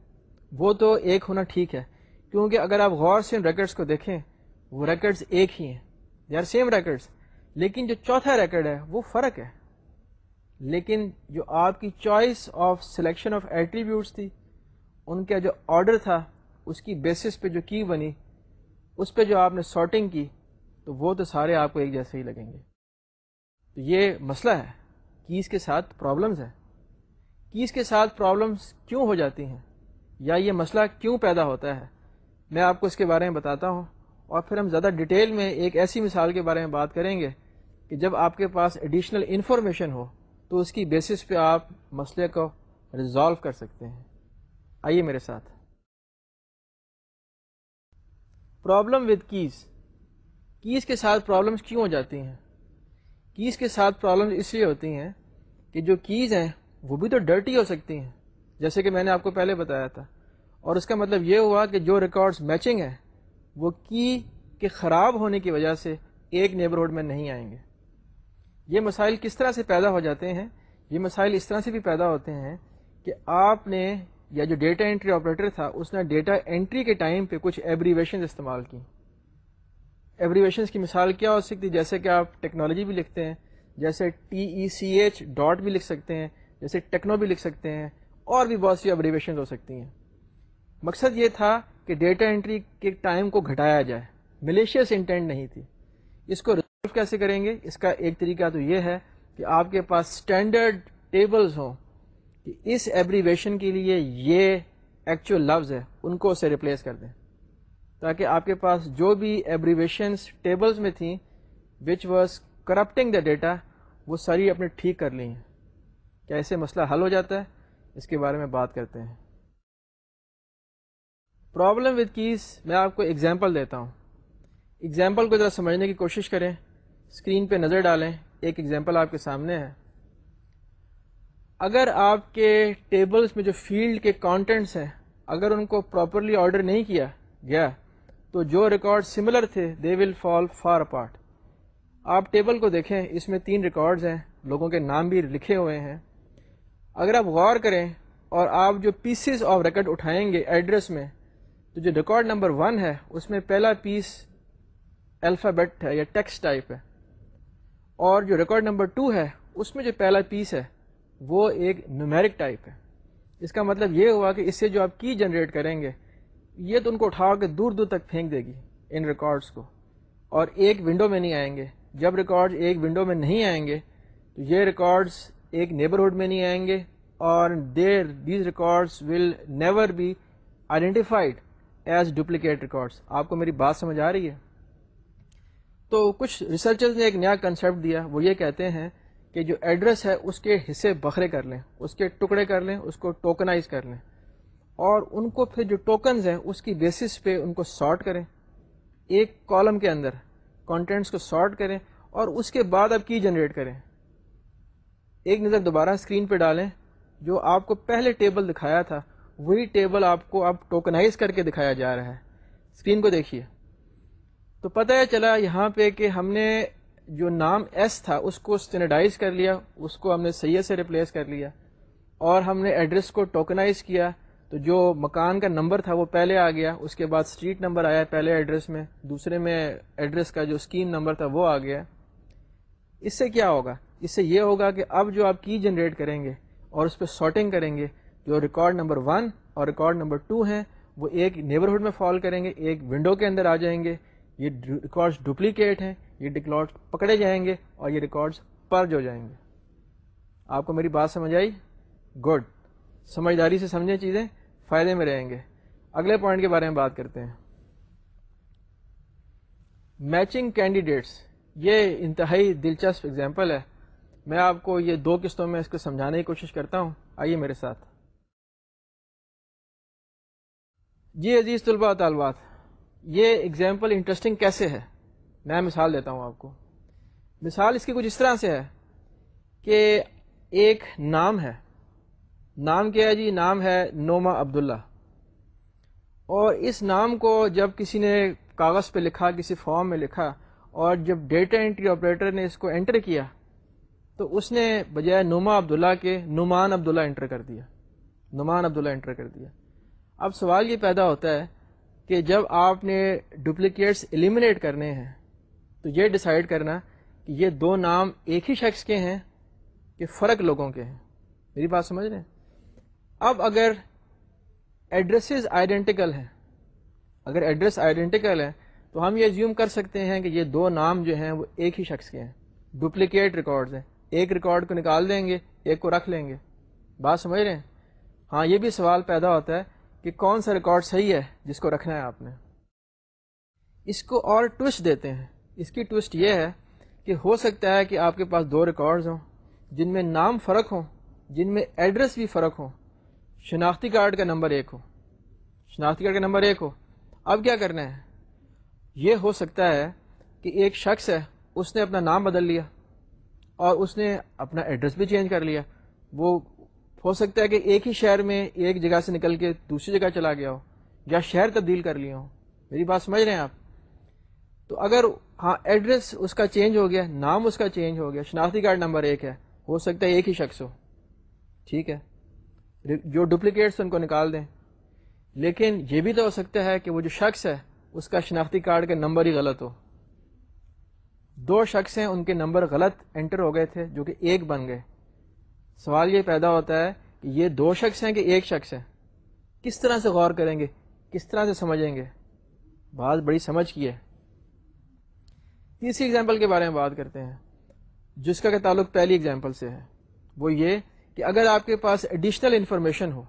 وہ تو ایک ہونا ٹھیک ہے، کیونکہ اگر آپ غور سے ان ریکڈس کو دیکھیں، وہ ریکڈس ایک ہی ہیں۔ دے آر سیم ریکڈس لیکن جو چوتھا ریکڈ ہے، وہ فرق ہے۔ لیکن جو آپ کی choice of selection of attributes تھی، ان کا جو آرڈر تھا، اس کی بیسس پہ جو کی بنی، اس پہ جو آپ نے سارٹنگ کی، تو وہ تو سارے آپ کو ایک جیسے ہی لگیں گے۔ تو یہ مسئلہ ہے کیس کے ساتھ پرابلمز ہے کیس کے ساتھ پرابلمس کیوں ہو جاتی ہیں؟ یا یہ مسئلہ کیوں پیدا ہوتا ہے؟ میں آپ کو اس کے بارے میں بتاتا ہوں اور پھر ہم زیادہ ڈیٹیل میں ایک ایسی مثال کے بارے میں بات کریں گے کہ جب آپ کے پاس ایڈیشنل انفارمیشن ہو تو اس کی بیسس پہ آپ مسئلے کو ریزالو کر سکتے ہیں۔ آئیے میرے ساتھ۔ پرابلم ود کیز کیز کے ساتھ پرابلمس کیوں ہو جاتی ہیں؟ کیز کے ساتھ پرابلم اس لیے ہوتی ہیں کہ جو کیز ہیں وہ بھی تو ڈرٹی ہو سکتی ہیں۔ جیسے کہ میں نے آپ کو پہلے بتایا تھا۔ اور اس کا مطلب یہ ہوا کہ جو ریکارڈز میچنگ ہیں، وہ کی کے خراب ہونے کی وجہ سے ایک نیبرہڈ میں نہیں آئیں گے۔ یہ مسائل کس طرح سے پیدا ہو جاتے ہیں؟ یہ مسائل اس طرح سے بھی پیدا ہوتے ہیں کہ آپ نے یا جو ڈیٹا انٹری آپریٹر تھا، اس نے ڈیٹا انٹری کے ٹائم پہ کچھ ایبریویشن استعمال کی ایبریویشنس کی مثال کیا ہو سکتی، جیسے کہ آپ ٹیکنالوجی بھی لکھتے ہیں، جیسے T E C H dot بھی لکھ سکتے ہیں، جیسے ٹیکنو بھی لکھ سکتے ہیں۔ اور بھی بہت سی ایبریویشن ہو سکتی ہیں۔ مقصد یہ تھا کہ ڈیٹا انٹری کے ٹائم کو گھٹایا جائے۔ ملیشیس انٹینٹ نہیں تھی۔ اس کو ریزولو کیسے کریں گے؟ اس کا ایک طریقہ تو یہ ہے کہ آپ کے پاس اسٹینڈرڈ ٹیبلز ہوں کہ اس ایبریویشن کے لیے یہ ایکچوئل لفظ ہے، ان کو اسے ریپلیس کر دیں۔ تاکہ آپ کے پاس جو بھی ایبریویشنس ٹیبلز میں تھیں which was corrupting the data وہ ساری اپنے ٹھیک کر لی ہیں کیا ایسے مسئلہ حل ہو جاتا ہے؟ اس کے بارے میں بات کرتے ہیں۔ پرابلم وتھ کیز میں آپ کو ایگزامپل دیتا ہوں۔ ایگزامپل کو ذرا سمجھنے کی کوشش کریں۔ اسکرین پہ نظر ڈالیں۔ ایک ایگزامپل آپ کے سامنے ہے۔ اگر آپ کے ٹیبلز میں جو فیلڈ کے کانٹینٹس ہیں، اگر ان کو پراپرلی آرڈر نہیں کیا گیا، تو جو ریکارڈ سملر تھے they will fall far apart آپ ٹیبل کو دیکھیں۔ اس میں تین ریکارڈز ہیں۔ لوگوں کے نام بھی لکھے ہوئے ہیں۔ اگر آپ غور کریں اور آپ جو پیسز آف ریکارڈ اٹھائیں گے ایڈریس میں، تو جو ریکارڈ نمبر ون ہے، اس میں پہلا پیس الفابیٹ ہے یا ٹیکسٹ ٹائپ ہے۔ اور جو ریکارڈ نمبر ٹو ہے، اس میں جو پہلا پیس ہے، وہ ایک نیومیرک ٹائپ ہے۔ اس کا مطلب یہ ہوا کہ اس سے جو آپ کی جنریٹ کریں گے، یہ تو ان کو اٹھا کے دور دور تک پھینک دے گی ان ریکارڈس کو۔ اور ایک ونڈو میں نہیں آئیں گے۔ جب ریکارڈ ایک ونڈو میں نہیں آئیں گے، تو یہ ریکارڈس ایک نیبرہڈ میں نہیں آئیں گے اور there these records will never be identified as duplicate records آپ کو میری بات سمجھ آ رہی ہے؟ تو کچھ ریسرچرز نے ایک نیا کنسیپٹ دیا، وہ یہ کہتے ہیں کہ جو ایڈریس ہے اس کے حصے بکھرے کر لیں، اس کے ٹکڑے کر لیں، اس کو ٹوکنائز کر لیں۔ اور ان کو پھر جو ٹوکنز ہیں اس کی بیسس پہ ان کو سارٹ کریں۔ ایک کالم کے اندر کانٹینٹس کو سارٹ کریں اور اس کے بعد آپ کی جنریٹ کریں۔ ایک نظر دوبارہ اسکرین پہ ڈالیں، جو آپ کو پہلے ٹیبل دکھایا تھا، وہی ٹیبل آپ کو اب ٹوکنائز کر کے دکھایا جا رہا ہے۔ اسکرین کو دیکھیے۔ تو پتہ ہے چلا یہاں پہ کہ ہم نے جو نام ایس تھا، اس کو اسٹینڈائز کر لیا، اس کو ہم نے سید سے ریپلیس کر لیا، اور ہم نے ایڈریس کو ٹوکنائز کیا۔ تو جو مکان کا نمبر تھا، وہ پہلے آ گیا، اس کے بعد اسٹریٹ نمبر آیا پہلے ایڈریس میں، دوسرے میں ایڈریس کا جو اسکیم نمبر تھا، وہ آ گیا۔ اس سے کیا ہوگا؟ اس سے یہ ہوگا کہ اب جو آپ کی جنریٹ کریں گے اور اس پہ سارٹنگ کریں گے، جو ریکارڈ نمبر ون اور ریکارڈ نمبر ٹو ہیں، وہ ایک نیبرہڈ میں فال کریں گے، ایک ونڈو کے اندر آ جائیں گے۔ یہ ریکارڈس ڈپلیکیٹ ہیں، یہ ریکارڈ پکڑے جائیں گے اور یہ ریکارڈس پرج ہو جائیں گے۔ آپ کو میری بات سمجھ آئی؟ گڈ۔ سمجھداری سے سمجھیں چیزیں، فائدے میں رہیں گے۔ اگلے پوائنٹ کے بارے میں بات کرتے ہیں۔ میچنگ کینڈیڈیٹس، یہ انتہائی دلچسپ اگزامپل ہے۔ میں آپ کو یہ دو قسطوں میں اس کو سمجھانے کی کوشش کرتا ہوں۔ آئیے میرے ساتھ۔ جی عزیز طلباء طالبات، یہ اگزامپل انٹرسٹنگ کیسے ہے؟ میں مثال دیتا ہوں آپ کو۔ مثال اس کی کچھ اس طرح سے ہے کہ ایک نام ہے۔ نام کیا ہے جی؟ نام ہے نوما عبداللہ۔ اور اس نام کو جب کسی نے کاغذ پہ لکھا، کسی فارم میں لکھا اور جب ڈیٹا انٹری آپریٹر نے اس کو انٹر کیا تو اس نے بجائے نوما عبداللہ کے نعمان عبداللہ انٹر کر دیا۔ نعمان عبداللہ انٹر کر دیا۔ اب سوال یہ پیدا ہوتا ہے کہ جب آپ نے ڈپلیکیٹس ایلیمنیٹ کرنے ہیں تو یہ ڈیسائیڈ کرنا کہ یہ دو نام ایک ہی شخص کے ہیں کہ فرق لوگوں کے ہیں۔ میری بات سمجھ رہے ہیں؟ اب اگر ایڈریسز آئیڈینٹیکل ہیں، اگر ایڈریس آئیڈینٹیکل ہے تو ہم یہ زیوم کر سکتے ہیں کہ یہ دو نام جو ہیں وہ ایک ہی شخص کے ہیں۔ ڈپلیکیٹ ریکارڈز ہیں۔ ایک ریکارڈ کو نکال دیں گے، ایک کو رکھ لیں گے۔ بات سمجھ رہے ہیں؟ ہاں یہ بھی سوال پیدا ہوتا ہے کہ کون سا ریکارڈ صحیح ہے جس کو رکھنا ہے آپ نے۔ اس کو اور ٹوسٹ دیتے ہیں۔ اس کی ٹوسٹ یہ ہے کہ ہو سکتا ہے کہ آپ کے پاس دو ریکارڈز ہوں، جن میں نام فرق ہوں، جن میں ایڈریس بھی فرق ہوں۔ شناختی کارڈ کا نمبر ایک ہو۔ شناختی کارڈ کا نمبر ایک ہو۔ اب کیا کرنا ہے؟ یہ ہو سکتا ہے کہ ایک شخص ہے، اس نے اپنا نام بدل لیا۔ اور اس نے اپنا ایڈریس بھی چینج کر لیا۔ وہ ہو سکتا ہے کہ ایک ہی شہر میں ایک جگہ سے نکل کے دوسری جگہ چلا گیا ہو یا شہر تبدیل کر لیا ہو میری بات سمجھ رہے ہیں آپ؟ تو اگر ہاں ایڈریس اس کا چینج ہو گیا، نام اس کا چینج ہو گیا، شناختی کارڈ نمبر ایک ہے، ہو سکتا ہے ایک ہی شخص ہو۔ ٹھیک ہے۔ جو ڈپلیکیٹس ان کو نکال دیں۔ لیکن یہ بھی تو ہو سکتا ہے کہ وہ جو شخص ہے، اس کا شناختی کارڈ کا نمبر ہی غلط ہو۔ دو شخص ہیں ان کے نمبر غلط انٹر ہو گئے تھے جو کہ ایک بن گئے۔ سوال یہ پیدا ہوتا ہے کہ یہ دو شخص ہیں کہ ایک شخص ہے؟ کس طرح سے غور کریں گے؟ کس طرح سے سمجھیں گے؟ بات بڑی سمجھ کی ہے۔ تیسری اگزامپل کے بارے میں بات کرتے ہیں۔ جس کا کہ تعلق پہلی اگزامپل سے ہے۔ وہ یہ کہ اگر آپ کے پاس ایڈیشنل انفارمیشن ہو،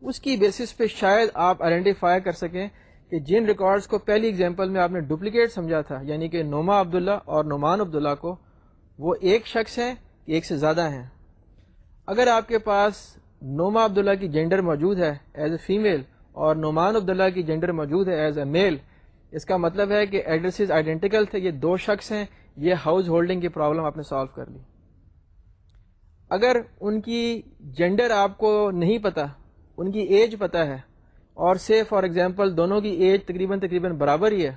اس کی بیسس پہ شاید آپ آئیڈینٹیفائی کر سکیں کہ جن ریکارڈز کو پہلی ایگزامپل میں آپ نے ڈپلیکیٹ سمجھا تھا یعنی کہ نوما عبداللہ اور نعمان عبداللہ کو، وہ ایک شخص ہیں، ایک سے زیادہ ہیں۔ اگر آپ کے پاس نوما عبداللہ کی جینڈر موجود ہے ایز اے فیمیل اور نعمان عبداللہ کی جینڈر موجود ہے ایز اے میل اس کا مطلب ہے کہ ایڈریسز آئیڈینٹیکل تھے، یہ دو شخص ہیں، یہ ہاؤس ہولڈنگ کی پرابلم آپ نے سالو کر لی۔ اگر ان کی جینڈر آپ کو نہیں پتا، ان کی ایج پتا ہے اور سے فار ایگزامپل دونوں کی ایج تقریباً تقریباً برابر ہی ہے۔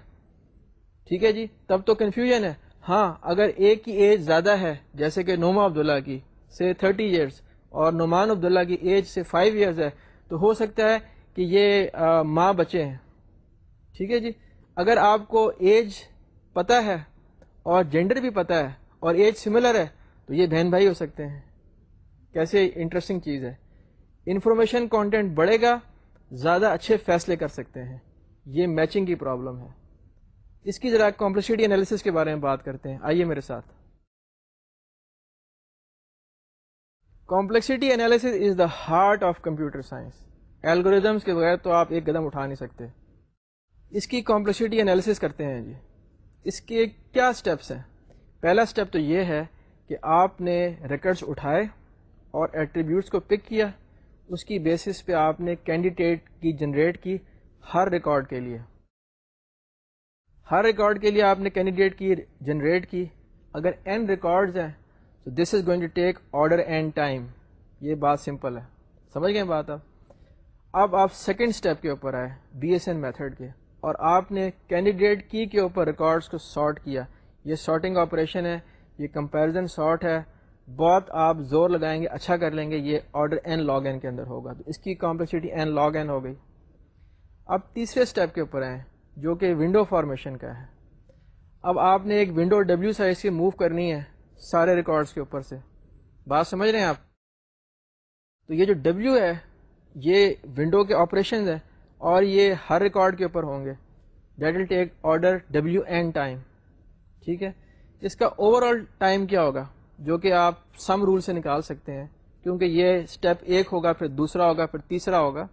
ٹھیک ہے جی؟ تب تو کنفیوژن ہے۔ ہاں اگر ایک کی ایج زیادہ ہے، جیسے کہ نوما عبداللہ کی سے تھرٹی ایئرس اور نعمان عبداللہ کی ایج سے فائیو ایئرز ہے، تو ہو سکتا ہے کہ یہ ماں بچے ہیں۔ ٹھیک ہے جی؟ اگر آپ کو ایج پتہ ہے اور جینڈر بھی پتہ ہے اور ایج سملر ہے، تو یہ بہن بھائی ہو سکتے ہیں۔ کیسے انٹرسٹنگ چیز ہے۔ انفارمیشن کانٹینٹ بڑھے گا زیادہ اچھے فیصلے کر سکتے ہیں۔ یہ میچنگ کی پرابلم ہے۔ اس کی ذرا کمپلسٹی انالیسس کے بارے میں بات کرتے ہیں۔ آئیے میرے ساتھ۔ Complexity analysis is the heart of computer science. Algorithms کے بغیر تو آپ ایک قدم اٹھا نہیں سکتے۔ اس کی کمپلیکسٹی انالیسس کرتے ہیں جی۔ اس کے کیا اسٹیپس ہیں؟ پہلا اسٹیپ تو یہ ہے کہ آپ نے ریکڈس اٹھائے اور ایٹریبیوٹس کو پک کیا۔ اس کی بیسس پہ آپ نے کینڈیڈیٹ کی جنریٹ کی ہر ریکارڈ کے لیے۔ ہر ریکارڈ کے لیے آپ نے کینڈیڈیٹ کی جنریٹ کی۔ اگر این ریکارڈز ہیں، تو this is going to take order n time یہ بات سمپل ہے۔ سمجھ گئے بات آپ؟ اب آپ سیکنڈ اسٹیپ کے اوپر آئے بی ایس این میتھڈ کے۔ اور آپ نے کینڈیڈیٹ کی کے اوپر ریکارڈس کو سارٹ کیا۔ یہ سارٹنگ آپریشن ہے، یہ کمپیرزن سارٹ ہے۔ بہت آپ زور لگائیں گے اچھا کر لیں گے، یہ آرڈر این لاگ این کے اندر ہوگا۔ تو اس کی کمپلیکسٹی این لاگ این ہو گئی۔ اب تیسرے اسٹیپ کے اوپر آئیں، جو کہ ونڈو فارمیشن کا ہے۔ اب آپ نے ایک ونڈو ڈبلو سائز کی موو کرنی ہے سارے ریکارڈس کے اوپر سے۔ بات سمجھ رہے ہیں آپ؟ تو یہ جو ڈبلو ہے، یہ ونڈو کے آپریشنز ہیں اور یہ ہر ریکارڈ کے اوپر ہوں گے۔ دیٹ ول ٹیک آرڈر ڈبلو این ٹائم ٹھیک ہے؟ اس کا اوور آل ٹائم کیا ہوگا؟ جو کہ آپ سم رول سے نکال سکتے ہیں، کیونکہ یہ اسٹیپ ایک ہوگا، پھر دوسرا ہوگا، پھر تیسرا ہوگا۔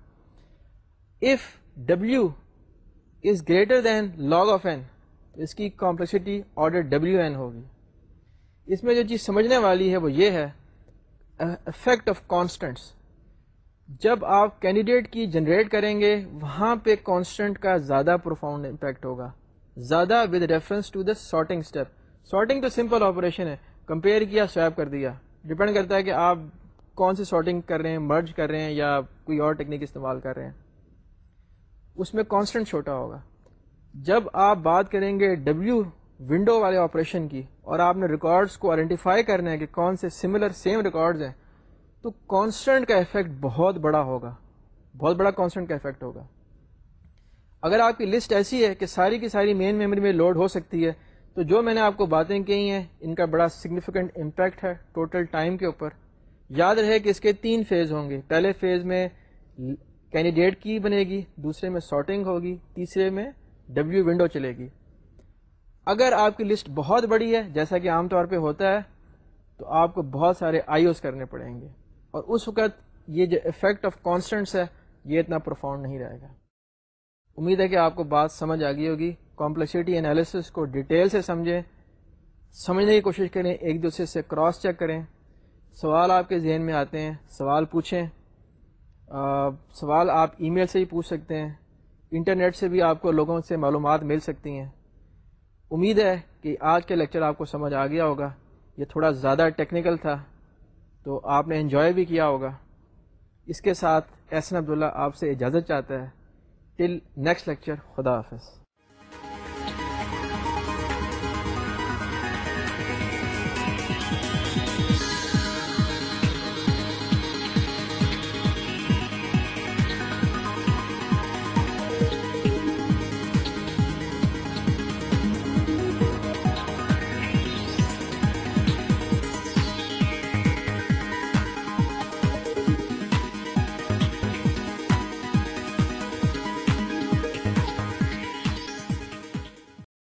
If W is greater than log of n اس کی کمپلیکسٹی آرڈر ڈبلو این ہوگی۔ اس میں جو چیز سمجھنے والی ہے وہ یہ ہے افیکٹ آف کانسٹنٹس جب آپ کینڈیڈیٹ کی جنریٹ کریں گے، وہاں پہ کانسٹنٹ کا زیادہ پروفاؤنڈ امپیکٹ ہوگا۔ زیادہ with reference to the sorting step sorting تو سمپل آپریشن ہے۔ کمپیئر کیا، سویپ کر دیا۔ ڈپینڈ کرتا ہے کہ آپ کون سی سارٹنگ کر رہے ہیں، مرج کر رہے ہیں یا کوئی اور ٹیکنیک استعمال کر رہے ہیں۔ اس میں کانسٹنٹ چھوٹا ہوگا۔ جب آپ بات کریں گے ڈبلو ونڈو والے آپریشن کی اور آپ نے ریکارڈس کو آئیڈینٹیفائی کرنا ہے کہ کون سے سملر سیم ریکارڈز ہیں، تو کانسٹنٹ کا افیکٹ بہت بڑا ہوگا۔ بہت بڑا کانسٹنٹ کا افیکٹ ہوگا۔ اگر آپ کی لسٹ ایسی ہے کہ ساری کی ساری مین میموری میں لوڈ ہو سکتی ہے تو جو میں نے آپ کو باتیں کہی ہیں، ان کا بڑا سگنیفیکنٹ امپیکٹ ہے ٹوٹل ٹائم کے اوپر۔ یاد رہے کہ اس کے تین فیز ہوں گے۔ پہلے فیز میں کینڈیڈیٹ کی بنے گی، دوسرے میں سارٹنگ ہوگی، تیسرے میں ڈبلو ونڈو چلے گی۔ اگر آپ کی لسٹ بہت بڑی ہے، جیسا کہ عام طور پہ ہوتا ہے، تو آپ کو بہت سارے آئی اوز کرنے پڑیں گے۔ اور اس وقت یہ جو افیکٹ آف کانسٹنٹس ہے، یہ اتنا پرفارم نہیں رہے گا۔ امید ہے کہ آپ کو بات سمجھ آ گئی ہوگی۔ کمپلیکسٹی انالیسس کو ڈیٹیل سے سمجھیں سمجھنے کی کوشش کریں ایک دوسرے سے کراس چیک کریں۔ سوال آپ کے ذہن میں آتے ہیں سوال پوچھیں۔ آ, سوال آپ ای میل سے ہی پوچھ سکتے ہیں۔ انٹرنیٹ سے بھی آپ کو لوگوں سے معلومات مل سکتی ہیں۔ امید ہے کہ آج کے لیکچر آپ کو سمجھ آ گیا ہوگا۔ یہ تھوڑا زیادہ ٹیکنیکل تھا تو آپ نے انجوائے بھی کیا ہوگا۔ اس کے ساتھ احسن عبداللہ آپ سے اجازت چاہتا ہے۔ ٹل نیکسٹ لیکچر خدا حافظ۔